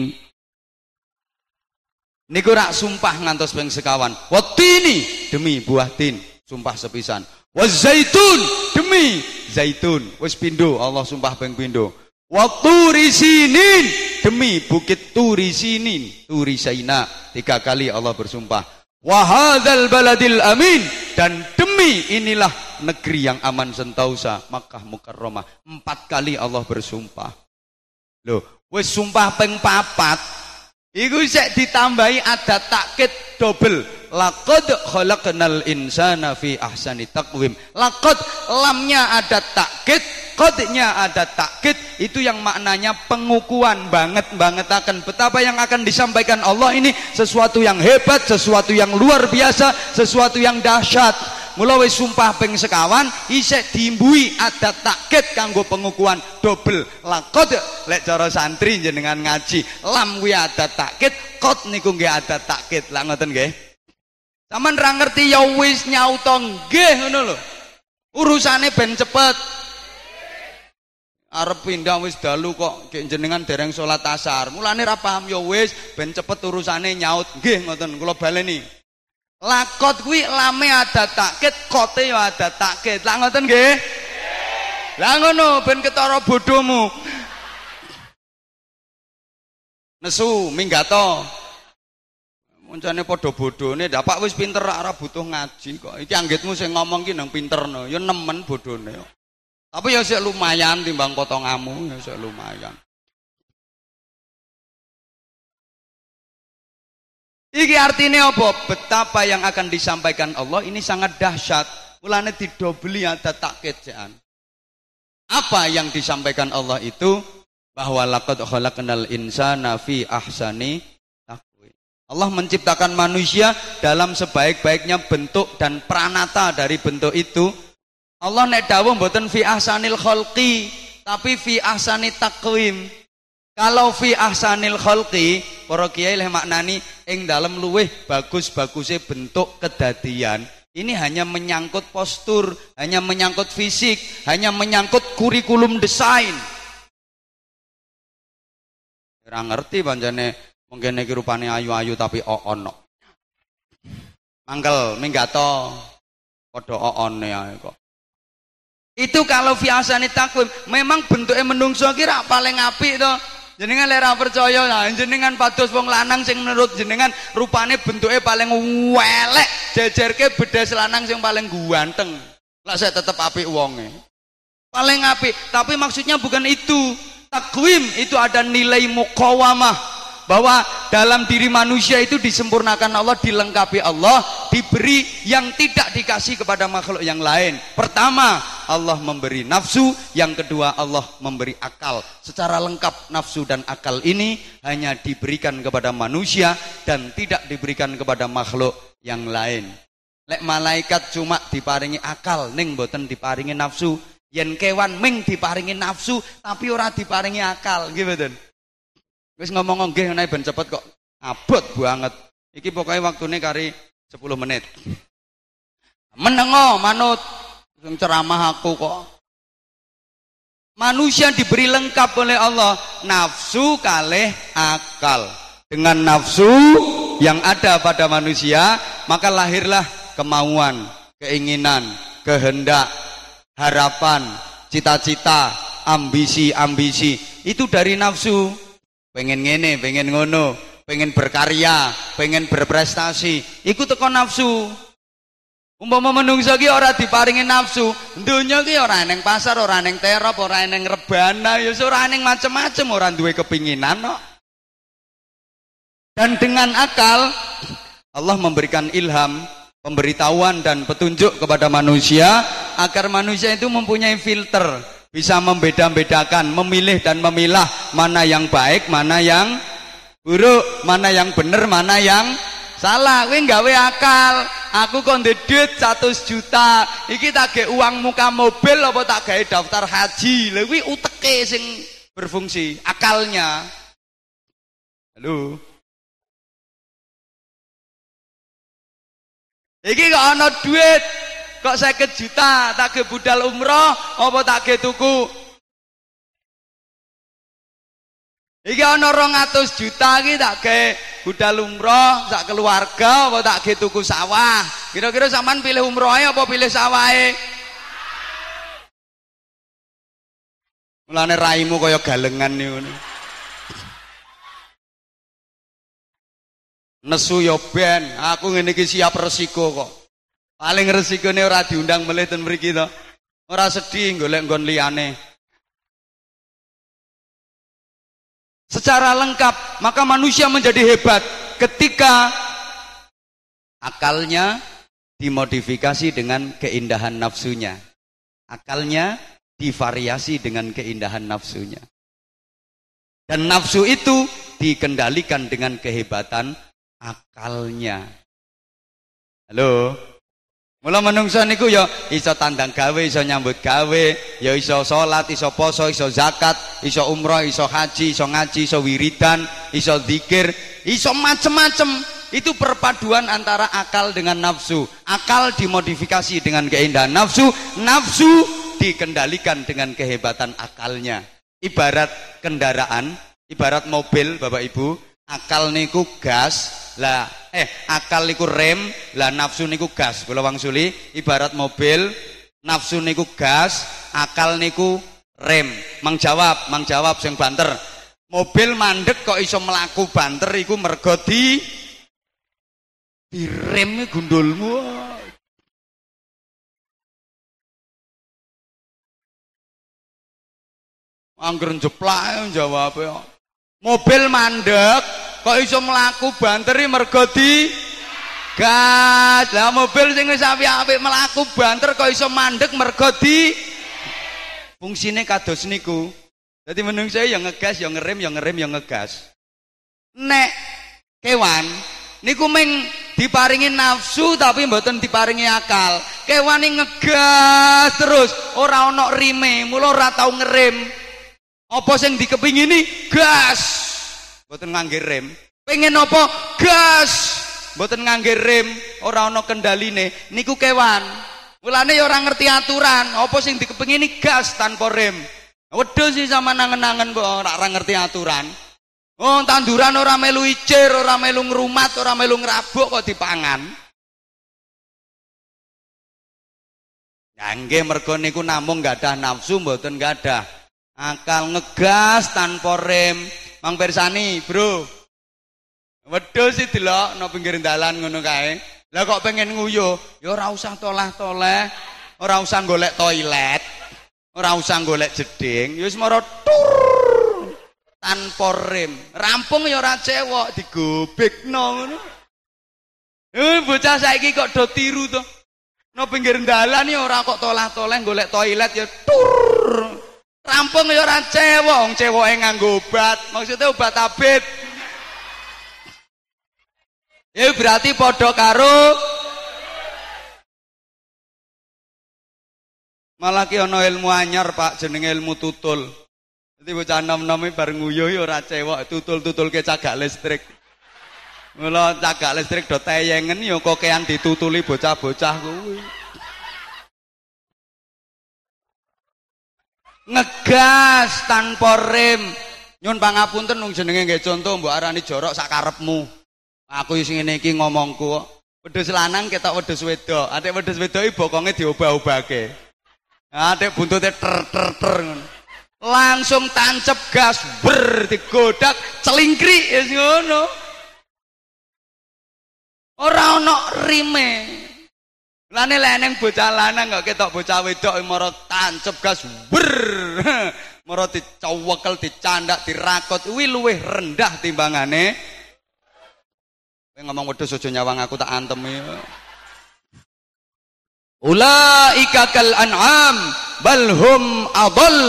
S3: Niku rak sumpah ngantos ping sekawan. Watini demi buah tin, sumpah sepisan. Wazaitun demi zaitun, wis pindho Allah sumpah ping pindho. Waturi sinin demi bukit Turi Sinin, Turi Saina. Tiga kali Allah bersumpah. Wahadal baladil amin. Dan demi inilah negeri yang aman sentausa Makkah Mukarramah. Empat kali Allah bersumpah. Loh wis sumpah peng papat iku sik ditambahi ada takkit double laqad khalaqnal insana fi ahsani taqwim. Laqad lamnya ada takkit Kodnya ada takkit itu yang maknanya pengukuhan banget banget akan betapa yang akan disampaikan Allah ini sesuatu yang hebat, sesuatu yang luar biasa, sesuatu yang dahsyat. Mulai sumpah peng sekawan isek diimbui ada takkit kanggo pengukuhan double lakot lek cara santri jenengan ngaji lam ada takkit kot niku nggih ada takkit lah ngoten nggih Taman ra ngerti ya wis nyauto nggih ngono lho urusane ben cepet arep pindah wis dalu kok gek jenengan dereng salat asar. Mulane ra paham ya wis ben cepet urusane nyaut. Nggih ngoten kula baleni. Lakot kuwi lame ada takkit, kote ya ada takkit. Lah ngoten nggih? Lah ngono ben ketara bodohmu. Nesu minggato. Moncane padha bodhone, dapak wis pinter ora butuh ngaji kok. Iki anggitmu sing ngomong ki nang pinterno, ya nemen bodhone. Tapi ya sih lumayan timbang potonganmu, ya sih lumayan. Iki artinya apa? Betapa yang akan disampaikan Allah ini sangat dahsyat. Mulane didobeli ada takkit jean. Apa yang disampaikan Allah itu? Bahwa laqad khalaqnal insana fi ahsani. Allah menciptakan manusia dalam sebaik-baiknya bentuk dan pranata dari bentuk itu Allah nek dawuh mboten fi ahsanil khalqi, tapi fi ahsani takwim. Kalau fi ahsanil khalqi, para kiai leh maknani ing dalem luweh bagus-bagusnya bentuk kedadian. Ini hanya menyangkut postur, hanya menyangkut fisik, hanya menyangkut kurikulum desain. Ora ngerti mungkin iki rupane ayu-ayu tapi ono. Mangkel minggato padha oone ae kok. Itu kalau fiasani takwim, memang bentuknya menungso kira paling api itu. Jenengan lera percaya lah, jenengan pados wong lanang sing menurut jenengan rupane bentuknya paling welek, jajarke bedas lanang sing paling ganteng. Lah saya tetap api wonge. Paling api, tapi maksudnya bukan itu. Takwim itu ada nilai mukawamah bahwa dalam diri manusia itu disempurnakan Allah, dilengkapi Allah, diberi yang tidak dikasih kepada makhluk yang lain. Pertama, Allah memberi nafsu, yang kedua Allah memberi akal. Secara lengkap nafsu dan akal ini hanya diberikan kepada manusia dan tidak diberikan kepada makhluk yang lain. Lek malaikat cuma diparingi akal, ning boten diparingi nafsu. Yen kewan ming diparingi nafsu tapi ora diparingi akal, gitu Wis ngomong nggih naik ben cepet kok abot banget. Iki pokoknya waktune kari 10 menit. Menengo manut sing ceramah aku kok. Manusia diberi lengkap oleh Allah nafsu kalih akal. Dengan nafsu yang ada pada manusia, maka lahirlah kemauan, keinginan, kehendak, harapan, cita-cita, ambisi-ambisi itu dari nafsu. Pengen ngene, pengen ngono, pengen berkarya, pengen berprestasi, ikut teko nafsu. Umpama menungso ki ora diparingi nafsu, donya ki ora neng pasar, ora neng terop, ora neng rebana, ya ora neng macem-macem, ora duwe kepinginan kok. Dan dengan akal Allah memberikan ilham, pemberitahuan dan petunjuk kepada manusia agar manusia itu mempunyai filter bisa membeda-bedakan, memilih dan memilah mana yang baik, mana yang buruk, mana yang benar, mana yang salah. Kowe gawe akal. Aku kon duit 100 juta. Iki tak ge uang muka mobil apa tak gawe daftar haji. Lha kuwi uteke sing berfungsi, akalnya. Halo. Iki kok ana duit Kok saya juta tak ke budal umroh apa tak ke tuku? Iki ana 200 juta iki tak ke budal umroh sak keluarga apa tak ke tuku sawah? Kira-kira sampean pilih umrohe apa pilih sawahe? Mulane raimu kaya galengan niku. Nesu yo ben, aku ngene iki siap resiko kok. Paling resikone ora diundang melih ten mriki to. Ora sedih golek nggon liyane. Secara lengkap, maka manusia menjadi hebat ketika akalnya dimodifikasi dengan keindahan nafsunya. Akalnya divariasi dengan keindahan nafsunya. Dan nafsu itu dikendalikan dengan kehebatan akalnya. Halo? Mula menungso niku ya iso tandang gawe, iso nyambut gawe, ya iso salat, iso poso, iso zakat, iso umroh, iso haji, iso ngaji, iso wiridan, iso zikir, iso macem-macem. Itu perpaduan antara akal dengan nafsu. Akal dimodifikasi dengan keindahan nafsu, nafsu dikendalikan dengan kehebatan akalnya. Ibarat kendaraan, ibarat mobil Bapak Ibu, akal niku gas, lah eh akal niku rem, lah nafsu niku gas. Kula wangsuli ibarat mobil, nafsu niku gas, akal niku rem. Mang jawab, mang jawab sing banter. Mobil mandek kok iso melaku banter iku mergo di direm gundulmu. Angger jeplak jawab Mobil mandek kok iso mlaku banteri mergo di gas. Lah mobil sing wis apik-apik mlaku banter kok iso mandek mergo di fungsine kados niku. Dadi menungso ya ngegas ya ngerem ya ngerem ya ngegas. Nek kewan niku meng diparingi nafsu tapi mboten diparingi akal. Kewan ngegas terus ora ana rime mula ora tau ngerem apa sing dikepingini gas Mboten ngangge rem. Pengen apa? Gas. Mboten ngangge rem, ora ana kendaline. Niku kewan. Mulane ya ora ngerti aturan. Apa sing dikepengini gas tanpa rem. Wedhus sih sama nangen-nangen kok ora ngerti aturan. Oh, tanduran ora melu icir, ora melu ngrumat, ora melu ngrabuk kok dipangan. Nggih mergo niku namung gadah nafsu mboten gadah akal ngegas tanpa rem Mang Persani, Bro. Wedhus sih delok no pinggir dalan ngono kae. Lah kok pengen nguyuh, ya ora usah tolah-toleh, ora usah golek toilet, ora usah golek jeding, ya wis mara tur tanpa rem. Rampung ya ora cewek digobekno ngono. Eh bocah saiki kok do tiru to. No pinggir dalan ya ora kok tolah-toleh golek toilet ya tur. Rampung ya ora cewek, wong cewoke nganggo obat. Maksudnya obat abet. Ya berarti padha karo Malah ki ana ilmu anyar, Pak, jenenge ilmu tutul. Dadi bocah nom-nome bar nguyuh ya ora cewek, tutul-tutulke cagak listrik. Mula cagak listrik do teyengen ya kokean ditutuli bocah-bocah kuwi. Ngegas tanpa rem nyun pangapunten nung jenenge nggih contoh mbok arani jorok sak karepmu aku sing ngene iki ngomongku
S1: Wedhus lanang ketok wedhus wedok. Atik wedhus wedok iki bokonge diobah-obahke. Atik buntute ter ter ter ngono. Langsung tancep gas ber digodak celingkri ya ngono. Ora ono rime. Lane leneng bocah lanang kok ketok bocah wedok mara tancep gas ber. (laughs) Mara dicowekel, dicandak, dirakot kuwi luwih rendah timbangane Kowe ngomong wedhus aja nyawang aku tak antem ya. Ulaika kal an'am bal hum adall.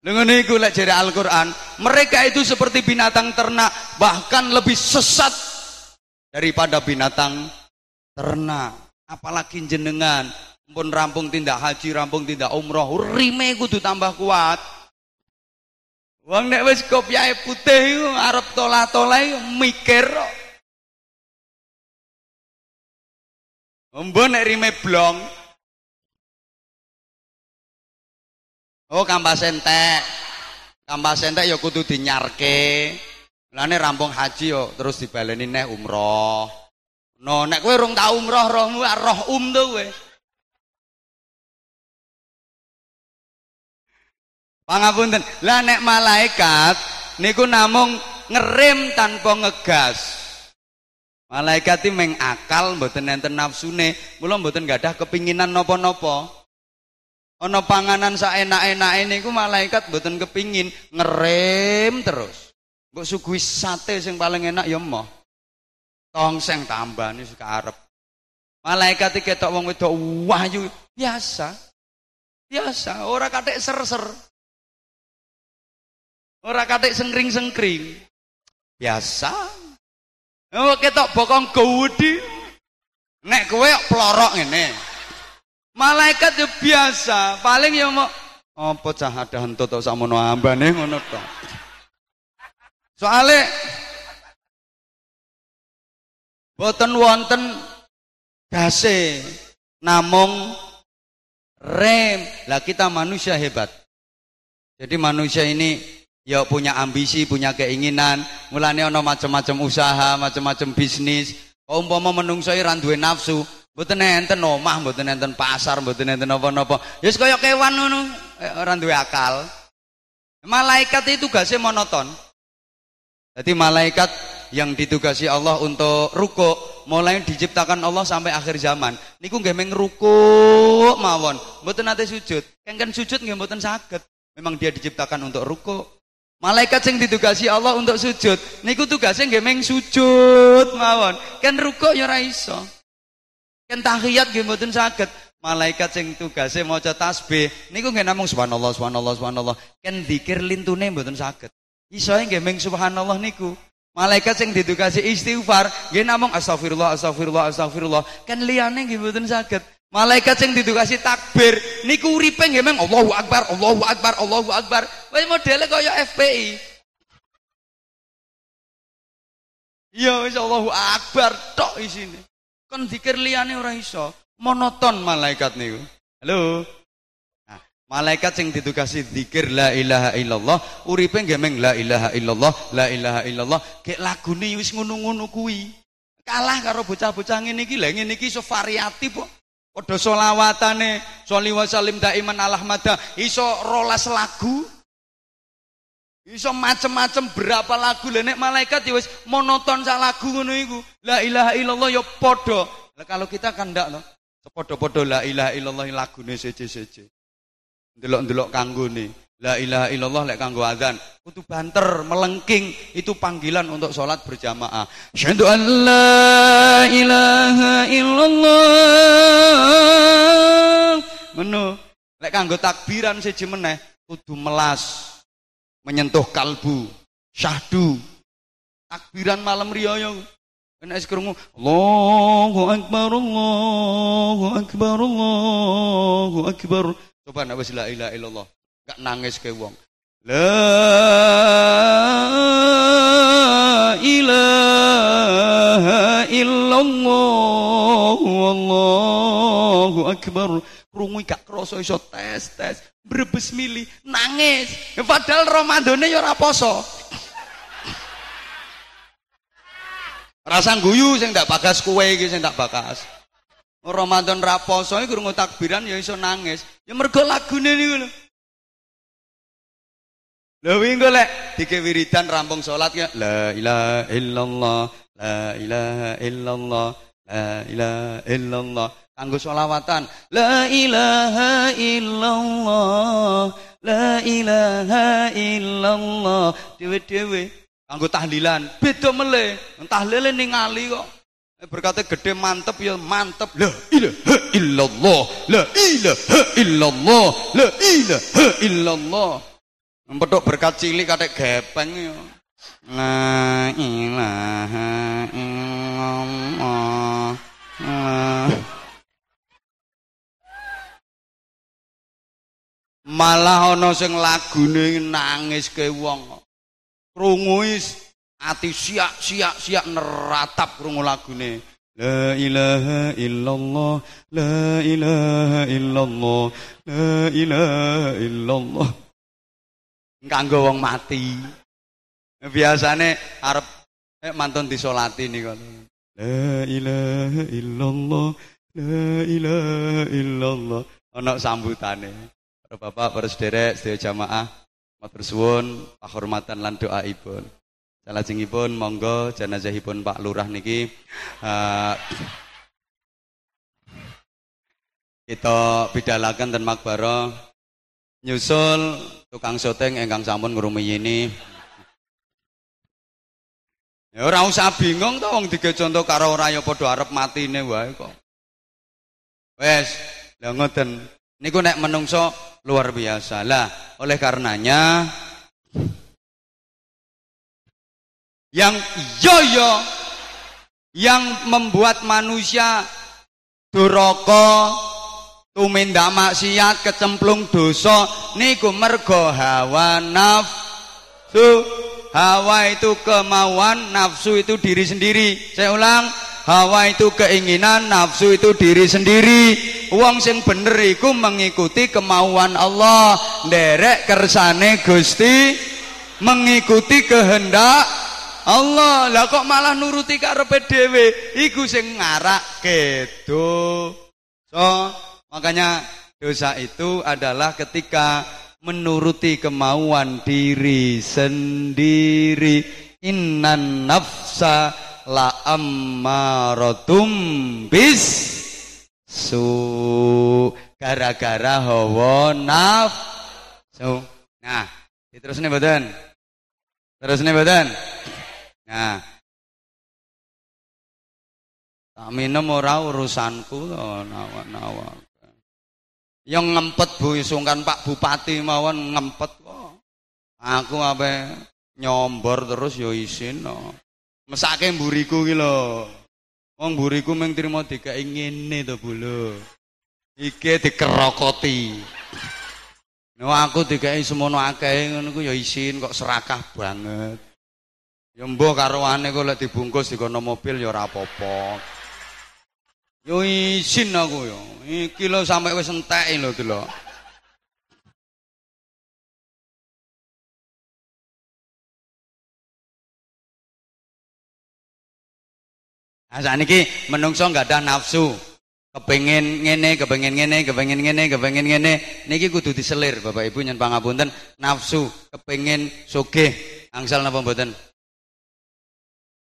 S1: Dengan itu lek jere Al-Qur'an, mereka itu seperti binatang ternak, bahkan lebih sesat daripada binatang ternak. Apalagi jenengan pun rampung tindak haji, rampung tindak umroh, rime kudu tambah kuat. Wong nek wis kopiahe putih arep tola-tola mikir kok. Nek rime blong. Oh, kampas entek. Kampas entek ya kudu dinyarke. Lane rampung haji yo terus dibaleni neh umroh. No, nek kowe rung tau umroh, rohmu roh um to kowe. Pangapunten. Lah nek malaikat niku namung ngerem tanpa ngegas. Malaikat iki meng akal mboten enten nafsune, mula mboten gadah kepinginan napa-napa. Ana panganan saenak-enake niku malaikat mboten kepingin, ngerem terus. Mbok suguhi sate sing paling enak ya moh. Tongseng tambani arep. Malaikat iki ketok wong wedok wahyu biasa. Biasa, ora katik ser-ser. Ora katik sengkring-sengkring. Biasa. Oh ketok bokong gawudi. Nek kowe plorok ngene. Malaikat ya biasa, paling ya mau apa cah ada hantu to samono ambane ngono boten wonten gase namung rem. Lah kita manusia hebat. Jadi manusia ini ya punya ambisi, punya keinginan, mulane ana macam-macam usaha, macam-macam bisnis. Kok umpama menungso ora duwe nafsu, mboten enten omah, mboten enten pasar, mboten enten napa-napa. Ya kaya kewan ngono, eh, ora duwe akal. Malaikat itu tugasnya monoton. Jadi malaikat yang ditugasi Allah untuk ruko mulai diciptakan Allah sampai akhir zaman. Niku nggih meng ruko mawon, mboten nate sujud. Kengken sujud nggih mboten saged. Memang dia diciptakan untuk ruko. Malaikat yang ditugasi Allah untuk sujud, niku tugasnya nggih meng sujud mawon. Kan rukuk ya ora iso. Kan tahiyat nggih mboten saged. Malaikat sing tugase maca tasbih niku nggih namung subhanallah subhanallah subhanallah. Kan zikir lintune mboten saged. Iso nggih meng subhanallah niku. Malaikat sing ditugasi istighfar nggih namung astagfirullah astagfirullah astagfirullah. Kan liyane nggih mboten saged. Malaikat sing didukasi takbir niku uripe nggih meng Allahu Akbar, Allahu Akbar, Allahu Akbar. Wis modele kaya FPI. Ya wis Allahu Akbar tok isine. Kon zikir liyane ora iso. Monoton malaikat niku. Halo. Malaikat sing ditugasi zikir la ilaha illallah, uripe nggih meng la ilaha illallah, la ilaha illallah. Kek lagune wis ngono-ngono kuwi. Kalah karo bocah-bocah ngene iki. Lah ngene iki iso variatif kok. Padha selawatane sholli wa salim daiman ala Ahmad iso rolas lagu. Iso macem-macem berapa lagu lha nek malaikat ya wis monoton sak lagu ngono iku. La ilaha illallah ya padha. Kalau kita kan ndak to. Sepadha-padha la ilaha illallah lagune seje-seje. Ndelok-ndelok kanggone. La ilaha illallah lek kanggo adzan. Kudu banter, melengking itu panggilan untuk sholat berjamaah. Syahadu an la ilaha illallah. Menu lek kanggo takbiran siji meneh kudu melas menyentuh kalbu. Syahdu. Takbiran malam riyo Nek krungu Allahu akbar Allahu akbar Allahu akbar. Coba nek wis la ilaha illallah. Gak nangis ke wong. La ilaha illallah wallahu akbar. Krungu gak krasa iso tes tes. Brebes milih nangis. Padahal Ramadane ya ora poso. Rasa guyu sing tak bagas kue iki sing tak bakas. Ramadan ra poso iki krungu takbiran ya iso nangis. Ya mergo lagune niku lho. Lha wingi golek dike wiridan rampung salat ya. La ilaha illallah la ilaha illallah la ilaha illallah. Kanggo selawatan la ilaha illallah la ilaha illallah. Dhewe-dhewe kanggo tahlilan. Beda meleh tahlile ningali kok berkata gede mantep ya mantep. La ilaha illallah la ilaha illallah la ilaha illallah. Empedok berkat cilik katek gepeng ya. La ilaha illallah malah ana sing lagune nangis ke wong. Krungu ati siak siak siak neratap krungu lagune. La ilaha illallah La ilaha illallah La ilaha illallah. Kanggo wong mati. Biasane arep eh, mantun disolati niku. La ilaha illallah La ilaha illallah. Ana sambutane. Bapak, para sederek, sedaya jamaah matur suwun pahormatan lan doaipun Salajengipun monggo jenazahipun Pak Lurah niki uh, kita bidalaken ten makbaro nyusul tukang syuting ingkang sampun ini. Ya ora usah bingung to wong dige contoh karo ora ya padha arep matine wae kok. Wes, lha ngoten. Niku nek menungso luar biasa. Lah, oleh karenanya yang yoyo yang membuat manusia duraka tumindak maksiat kecemplung dosa niku mergo hawa nafsu. Hawa itu kemauan nafsu itu diri sendiri. Saya ulang hawa itu keinginan nafsu itu diri sendiri. Wong sing bener iku mengikuti kemauan Allah. Derek kersane Gusti mengikuti kehendak Allah lah kok malah nuruti karepe dhewe? Iku sing ngarak so makanya dosa itu adalah ketika menuruti kemauan diri sendiri. Innan nafsa la ammaratum bis su. Gara-gara hawa nafsu nah diterusne mboten? Terusne mboten Nah. Tak minum ora urusanku to nawa-nawa. Yang ngempet Bu sungkan Pak Bupati mawon ngempet kok. Aku apa nyombor terus yo isin no. Mesake mburiku ki lho. Wong mburiku mung trimo dikai ngene to Bu lho. Iki dikerokoti. No aku dikai semono akeh ngono ku ya isin kok serakah banget. Ya mbok karoane kok lek dibungkus dikono mobil ya ora apa-apa. Yo isin aku yo. Iki lho sampe wis entek lho delok. Nah, saat ini menungso nggak ada nafsu, kepengen ngene, kepengen ngene, kepengen ngene, kepengen ngene. Niki kudu diselir, Bapak Ibu nyen pangapunten, nafsu, kepengen soge, angsal napa mboten?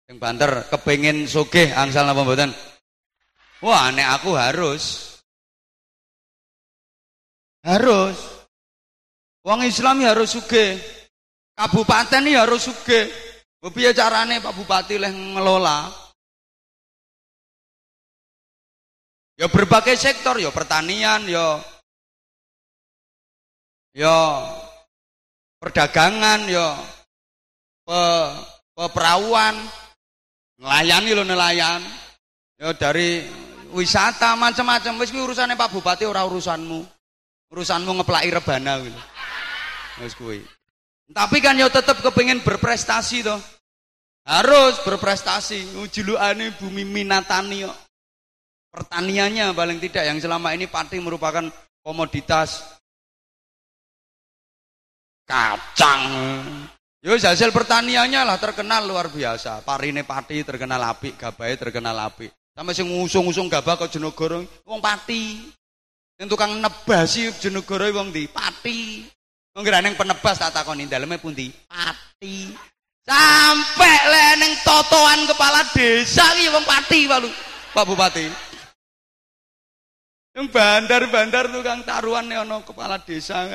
S1: Yang banter kepengin sugih angsal napa mboten? Wah, nek aku harus. Harus. Wong Islam ya harus sugih. Kabupaten ini harus sugih. Piye carane Pak Bupati leh ngelola? Ya berbagai sektor, ya pertanian, ya ya perdagangan, ya pe, peperawan, Ngelayani lo nelayan. Ya dari wisata macam-macam wis kuwi urusane Pak Bupati ora urusanmu. Urusanmu ngeplaki rebana gitu. Wis kuwi. Tapi kan ya tetap kepingin berprestasi toh. Harus berprestasi. Julukane bumi Minatani kok. Pertaniannya paling tidak yang selama ini pati merupakan komoditas kacang. Yo hasil pertaniannya lah terkenal luar biasa. Parine pati terkenal api, gabai terkenal api. Sampai sing ngusung-ngusung gabah kok Jenogoro wong pati. Yang tukang nebasi Jenogoro wong di pati. Wong yang penebas tak takoni daleme pundi? Pati. Sampai leneng totoan kepala desa iki wong pati walu. Pak Bupati. Yang bandar-bandar tukang taruhan ono kepala desa.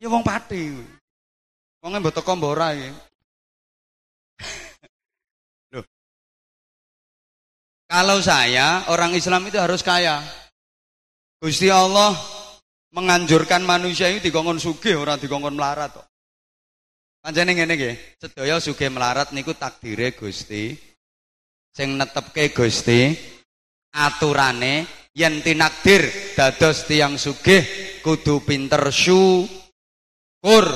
S1: Ya wong pati. Wong mbok teko mbok ora iki. Loh. Kalau saya orang Islam itu harus kaya. Gusti Allah menganjurkan manusia ini dikongkon sugih ora dikongkon melarat kok. Pancene ngene nggih, sedaya sugih melarat niku takdire Gusti. Sing netepke Gusti aturane yen tinakdir dados tiang sugih kudu pinter syukur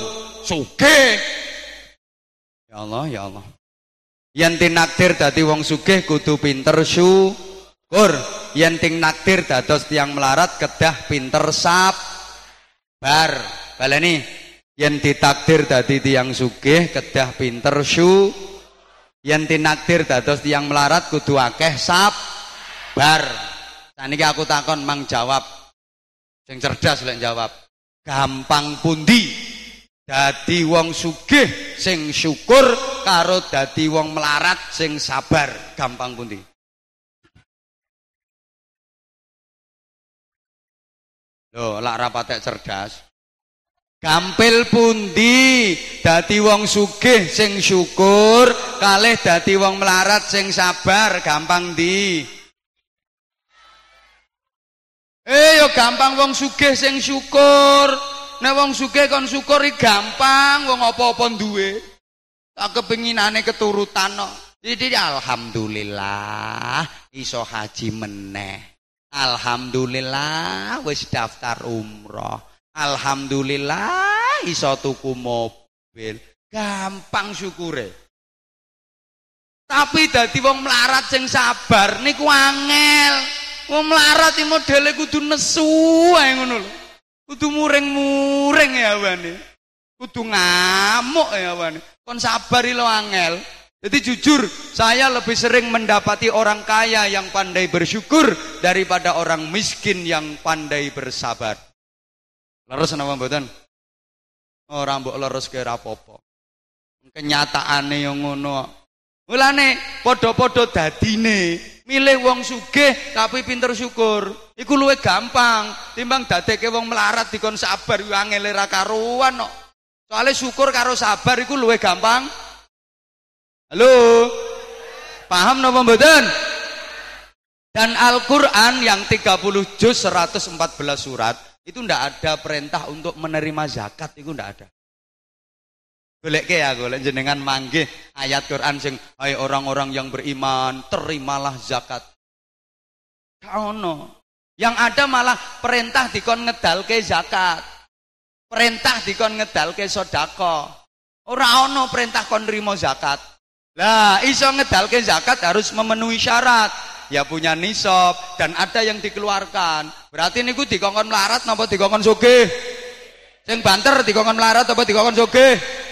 S1: sugih. Ya Allah, ya Allah. Yen tinakdir dadi wong sugih kudu pinter syukur. Yen ting nakdir dados tiang melarat kedah pinter sabar. Baleni yen ditakdir dadi tiang sugih kedah pinter syu. Yen tinakdir dados tiang melarat kudu akeh sabar. Saniki aku takon mang jawab. Sing cerdas lek jawab. Gampang pundi dadi wong sugih sing syukur karo dadi wong melarat sing sabar. Gampang pundi? Loh, lak rapatek cerdas. Gampil pundi? Dadi wong sugih sing syukur kalih dadi wong melarat sing sabar. Gampang di Eh yo gampang wong sugih sing syukur Nek wong sugih kon syukur gampang, wong apa-apa duwe. Tak kepinginane keturutan. Jadi alhamdulillah iso haji meneh. Alhamdulillah wis daftar umroh. Alhamdulillah iso tuku mobil. Gampang syukure. Tapi dadi wong melarat sing sabar niku angel. Wong melarat iki modele kudu nesu ae ngono lho. Kudu muring-muring ya wane. Kudu ngamuk ya wane. Kon sabar lo angel. Jadi jujur, saya lebih sering mendapati orang kaya yang pandai bersyukur daripada orang miskin yang pandai bersabar. Leres nama mboten? Orang mbok leres ke rapopo. Kenyataane yang ngono. Mulane podo-podo dadine milih wong sugih tapi pinter syukur. Iku luwe gampang timbang dadekke wong melarat dikon sabar yo angel ra karuan kok. Soale syukur karo sabar iku luwe gampang. Halo. Paham napa mboten? Dan Al-Qur'an yang 30 juz 114 surat itu ndak ada perintah untuk menerima zakat itu ndak ada. Golek ya golek jenengan manggih ayat Quran sing hai orang-orang yang beriman terimalah zakat. Kaono. Yang ada malah perintah dikon ngedalke zakat. Perintah dikon ngedalke sodako. Ora ono perintah kon nrimo zakat. Lah, iso ngedalke zakat harus memenuhi syarat. Ya punya nisab dan ada yang dikeluarkan. Berarti niku dikongkon melarat napa dikongkon sugih? Sing banter dikongkon melarat apa dikongkon sugih?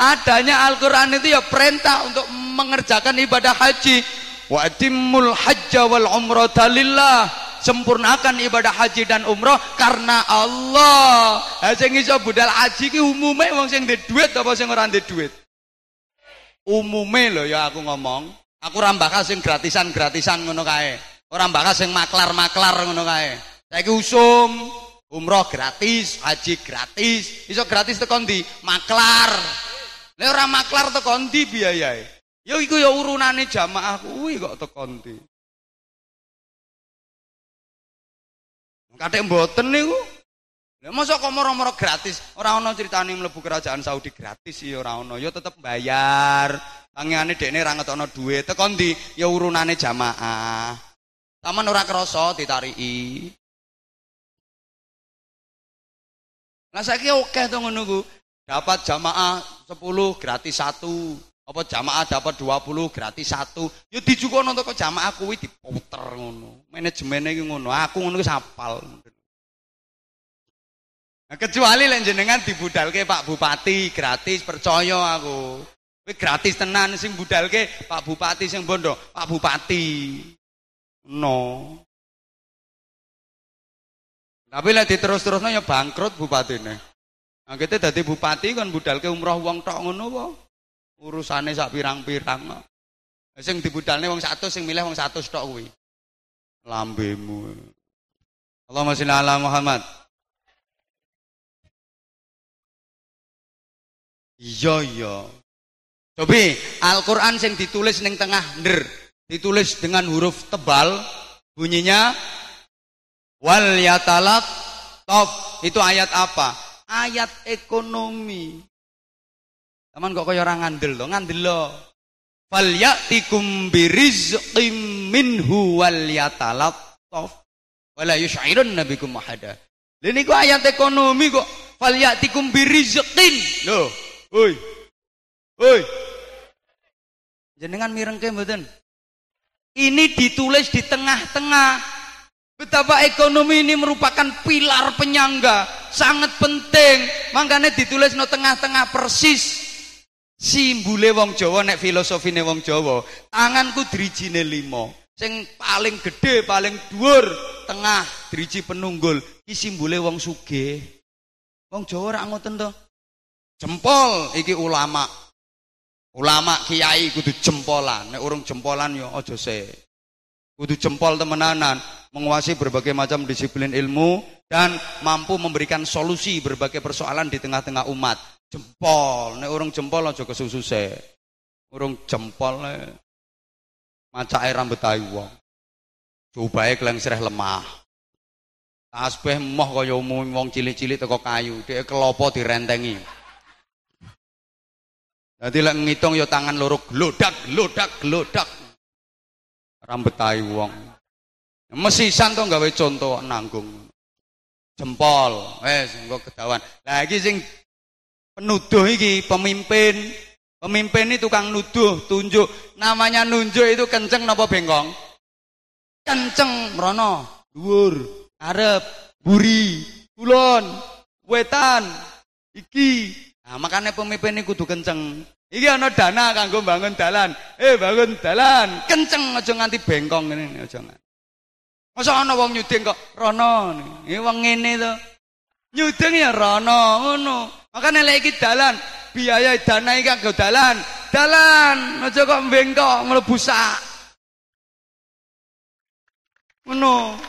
S1: Adanya Al-Qur'an itu ya perintah untuk mengerjakan ibadah haji. Wa atimul hajja wal umrata lillah sempurnakan ibadah haji dan umroh karena Allah. Ha sing iso budal haji ki umume wong sing ndek duit apa sing ora ndek duit? Umume lho ya aku ngomong. Aku ora sing gratisan-gratisan ngono kae. Ora bakal sing maklar-maklar ngono kae. Saiki usum, umroh gratis, haji gratis. Iso gratis tekan di maklar. Lek ora maklar tekan ndi biayae? Ya iku ya urunane jamaah kuwi kok tekan ndi. Kathek mboten niku. Lah mosok kok moro-moro gratis? Ora ana critane mlebu kerajaan Saudi gratis ya ora ana. Ya tetep bayar. Tangane dekne ra ngetokno dhuwit. Teko ndi? Ya urunane jamaah. Taman ora krasa ditariki. Lah saiki akeh to ngono ku. Dapat jamaah 10 gratis satu. Apa jamaah dapat 20 gratis satu. Ya dijukono kok jamaah kuwi diputer ngono. Manajemennya iki ngono. Aku ngono wis hafal. Nah, kecuali lek jenengan dibudalke Pak Bupati gratis percaya aku. Kowe gratis tenan sing budalke Pak Bupati sing bondo, Pak Bupati. No. Tapi lek diterus-terusno ya bangkrut bupatine. Kita dadi bupati kan budalke umroh wong tok ngono apa? Urusane sak pirang-pirang. Sing dibudalne wong 100 sing milih wong 100 tok kuwi. Lambemu. Allahumma sholli ala Muhammad. Iya iya. Cobi Al-Qur'an sing ditulis ning tengah nder, ditulis dengan huruf tebal, bunyinya wal yatalak top. Itu ayat apa? Ayat ekonomi. Taman kok kaya orang ngandel lo, ngandel lo. Fal ya'tikum birizqim minhu wal top. Wala yush'irun nabikum ahada. Ini kok ayat ekonomi kok fal ya'tikum birizqin. Loh, Woi. Woi. Jenengan mirengke mboten? Ini ditulis di tengah-tengah. Betapa ekonomi ini merupakan pilar penyangga, sangat penting. Makanya ditulis no tengah-tengah persis. Simbule wong Jawa nek filosofine wong Jawa, tanganku drijine limo. Sing paling gede, paling dhuwur, tengah driji penunggul. Iki simbole wong sugih. Wong Jawa ora ngoten to. Jempol iki ulama. Ulama kiai kudu jempolan. Nek urung jempolan yo aja se. Kudu jempol temenanan, menguasai berbagai macam disiplin ilmu dan mampu memberikan solusi berbagai persoalan di tengah-tengah umat. Jempol, nek urung jempol aja kesusu se. Urung jempol nek macake rambut ayu wong. Cobae klengsreh lemah. Tasbih moh kaya umum wong cilik-cilik teko kayu, dhek kelopo direntengi. Jadi lek ngitung ya tangan loro glodak, glodak, glodak. Rambut tai wong. Mesisan to gawe contoh nanggung. Jempol, wes engko kedawan. Lah iki sing penuduh iki pemimpin. Pemimpin ini tukang nuduh, tunjuk. Namanya nunjuk itu kenceng napa bengkong? Kenceng, merono, dhuwur, arep, buri, kulon, wetan, iki, Nah, makanya pemimpin ini kudu kenceng. Iki ana dana kanggo bangun dalan. Eh, bangun dalan. Kenceng aja nganti bengkong ngene aja nganti. Masa ana wong nyuding kok rono. Iki wong ngene to. Nyuding ya rono ngono. Makanya lek iki dalan, biaya dana iki kanggo dalan. Dalan, aja kok bengkok mlebu sak. Ngono.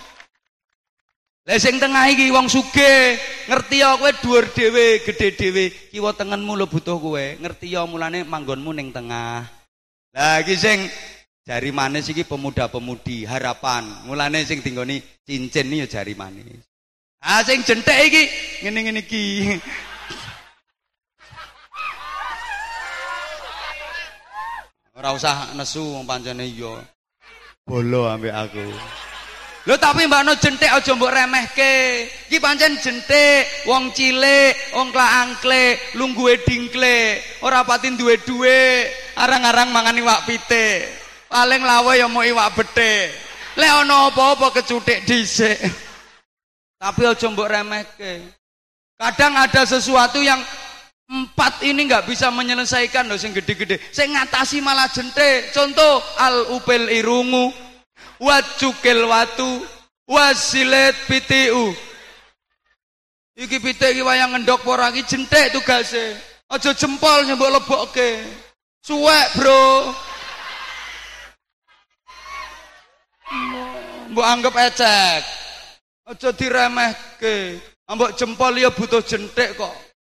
S1: Lah sing tengah iki wong sugih, ngerti ya kowe dhuwur dhewe, gedhe dhewe, kiwa tengenmu lho butuh kowe. Ngerti ya mulane manggonmu ning tengah. Lah iki sing jari manis iki pemuda-pemudi harapan. Mulane sing dinggoni cincin iki ya jari manis. Ah sing jenthek iki ngene-ngene iki. Ora usah nesu wong pancene iya. Bolo ambek aku. Lho tapi Mbak No jentik aja mbok remehke. Iki pancen jentik, wong cilik, wong klaangkle, lungguhe dingkle, ora pati duwe duwe, arang-arang mangan iwak pite. Paling lawe ya mau iwak bete. Lek ana apa-apa kecutik dhisik. Tapi aja mbok remehke. Kadang ada sesuatu yang empat ini nggak bisa menyelesaikan loh sing gede-gede. Saya ngatasi malah jentik. Contoh al upel irungu, wacukil watu wasilet pitiu iki pitik iki wayang ngendok ora iki jentik tugase aja jempol sing mbok lebokke suwek bro mbok anggap ecek aja diremehke mbok jempol ya butuh jentik kok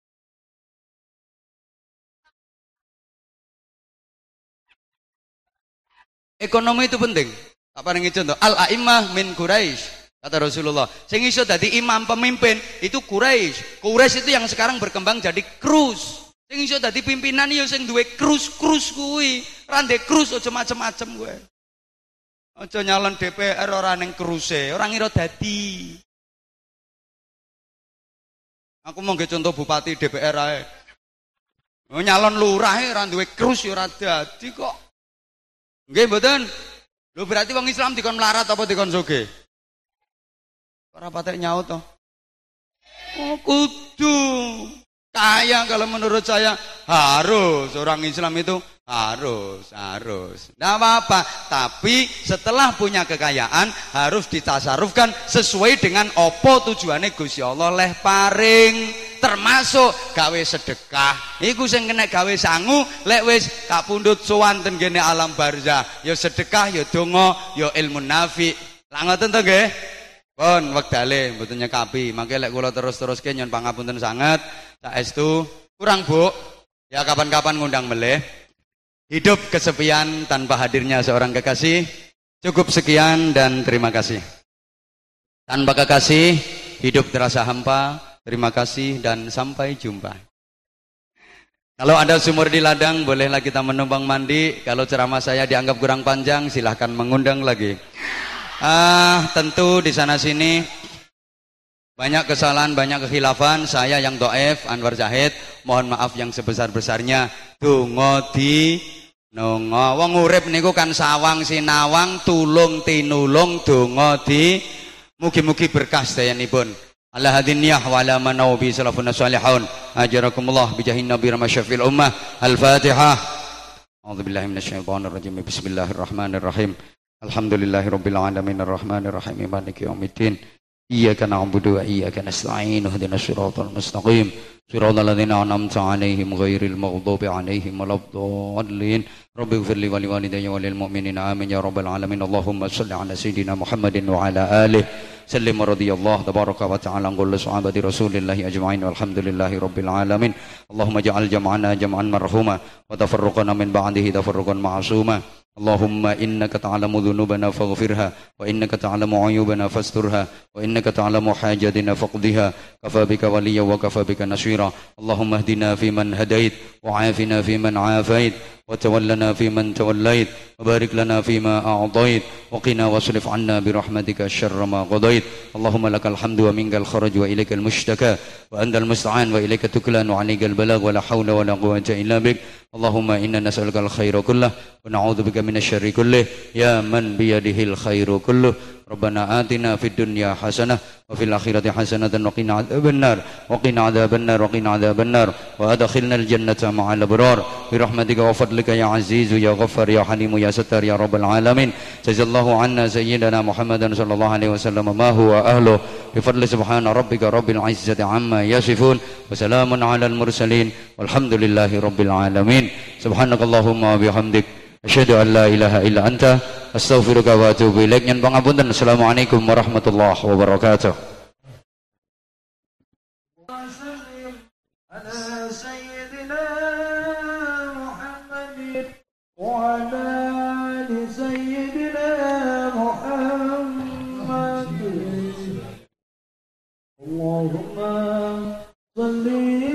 S1: Ekonomi itu penting. Tak paringi contoh, al a'immah min Quraisy. Kata Rasulullah, sing iso dadi imam pemimpin itu Quraisy. Quraisy itu yang sekarang berkembang jadi krus. Sing iso dadi pimpinan yo sing duwe krus-krus kuwi. Rande krus aja macem-macem kowe. Aja nyalon DPR ora ning kruse, ora ngira dadi. Aku mau contoh bupati DPR ae. Nyalon lurah ora duwe krus ya ora dadi kok. Nggih mboten? Lho berarti wong Islam dikon melarat apa dikon soge? Ora patek nyaut to. Oh, kudu. Kaya kalau menurut saya harus orang Islam itu harus, harus. Tidak apa-apa. Tapi setelah punya kekayaan harus ditasarufkan sesuai dengan opo tujuannya Gusti Allah leh paring. Termasuk gawe sedekah. Iku sing kena gawe sangu lek wis kapundhut sowan alam barzah. Ya sedekah, ya donga, ya ilmu nafi. Lah ngoten to? Pun wektale mboten nyekapi. Mangke lek kula terus-teruske nyon pangapunten sangat. Saestu kurang Bu. Ya kapan-kapan ngundang meleh. Hidup kesepian tanpa hadirnya seorang kekasih. Cukup sekian dan terima kasih. Tanpa kekasih, hidup terasa hampa. Terima kasih dan sampai jumpa. Kalau ada sumur di ladang, bolehlah kita menumpang mandi. Kalau ceramah saya dianggap kurang panjang, silahkan mengundang lagi. Ah, tentu di sana sini banyak kesalahan, banyak kekhilafan. Saya yang doef, Anwar Zahid, mohon maaf yang sebesar-besarnya. Dungo di nungo. Wong urip niku kan sawang sinawang, tulung tinulung, dungo di mugi-mugi berkah pun. Allah hadiniyah wa ala manau bi salafun salihun. Ajarakumullah bijahin nabi ramasyafi'il ummah. Al-Fatihah. A'udzu billahi minasyaitonir rajim. Bismillahirrahmanirrahim. Alhamdulillahi rabbil alamin arrahmanir rahim maliki yaumiddin iyyaka na'budu wa iyyaka nasta'in ihdinas siratal mustaqim siratal ladzina an'amta 'alaihim ghairil maghdubi 'alaihim waladdallin rabbi ighfirli wa liwalidayya wa lil mu'minina amin ya rabbal alamin allahumma shalli 'ala sayidina muhammadin wa 'ala alihi sallim radiyallahu tabaraka wa ta'ala an kulli sahabati rasulillahi ajma'in walhamdulillahi rabbil alamin allahumma ja'al jam'ana jam'an marhuma wa tafarruqana min ba'dihi tafarruqan ma'suma اللهم إنك تعلم ذنوبنا فاغفرها وإنك تعلم عيوبنا فاسترها وإنك تعلم حاجتنا فاقضها. كفى بك وليا وكفى بك نصيرا. اللهم اهدنا فيمن هديت وعافنا فيمن عافيت وتولنا فيمن توليت وبارك لنا فيما أعطيت وقنا واصرف عنا برحمتك الشر ما قضيت. اللهم لك الحمد ومنك الخرج وإليك المشتكى وأنت المستعان وإليك تكلان وعليك البلاغ ولا حول ولا قوة إلا بك. اللهم إنا نسألك الخير كله ونعوذ بك من الشر كله. يا من بيده الخير كله. ربنا آتنا في الدنيا حسنة وفي الآخرة حسنة وقنا عذاب النار. وقنا عذاب النار وقنا عذاب النار. وأدخلنا الجنة مع الأبرار. برحمتك وفضلك يا عزيز يا غفر يا حليم يا ستار يا رب العالمين. جزا الله عنا سيدنا محمد صلى الله عليه وسلم. ما هو أهله؟ بفضل سبحان ربك رب العزة عما يصفون. وسلام على المرسلين. والحمد لله رب العالمين. سبحانك اللهم وبحمدك. Asyhadu an la ilaha illa anta astaghfiruka wa atubu ilaik. Nyen pangapunten. Assalamualaikum warahmatullahi wabarakatuh. وعلى آل اللهم صلِّ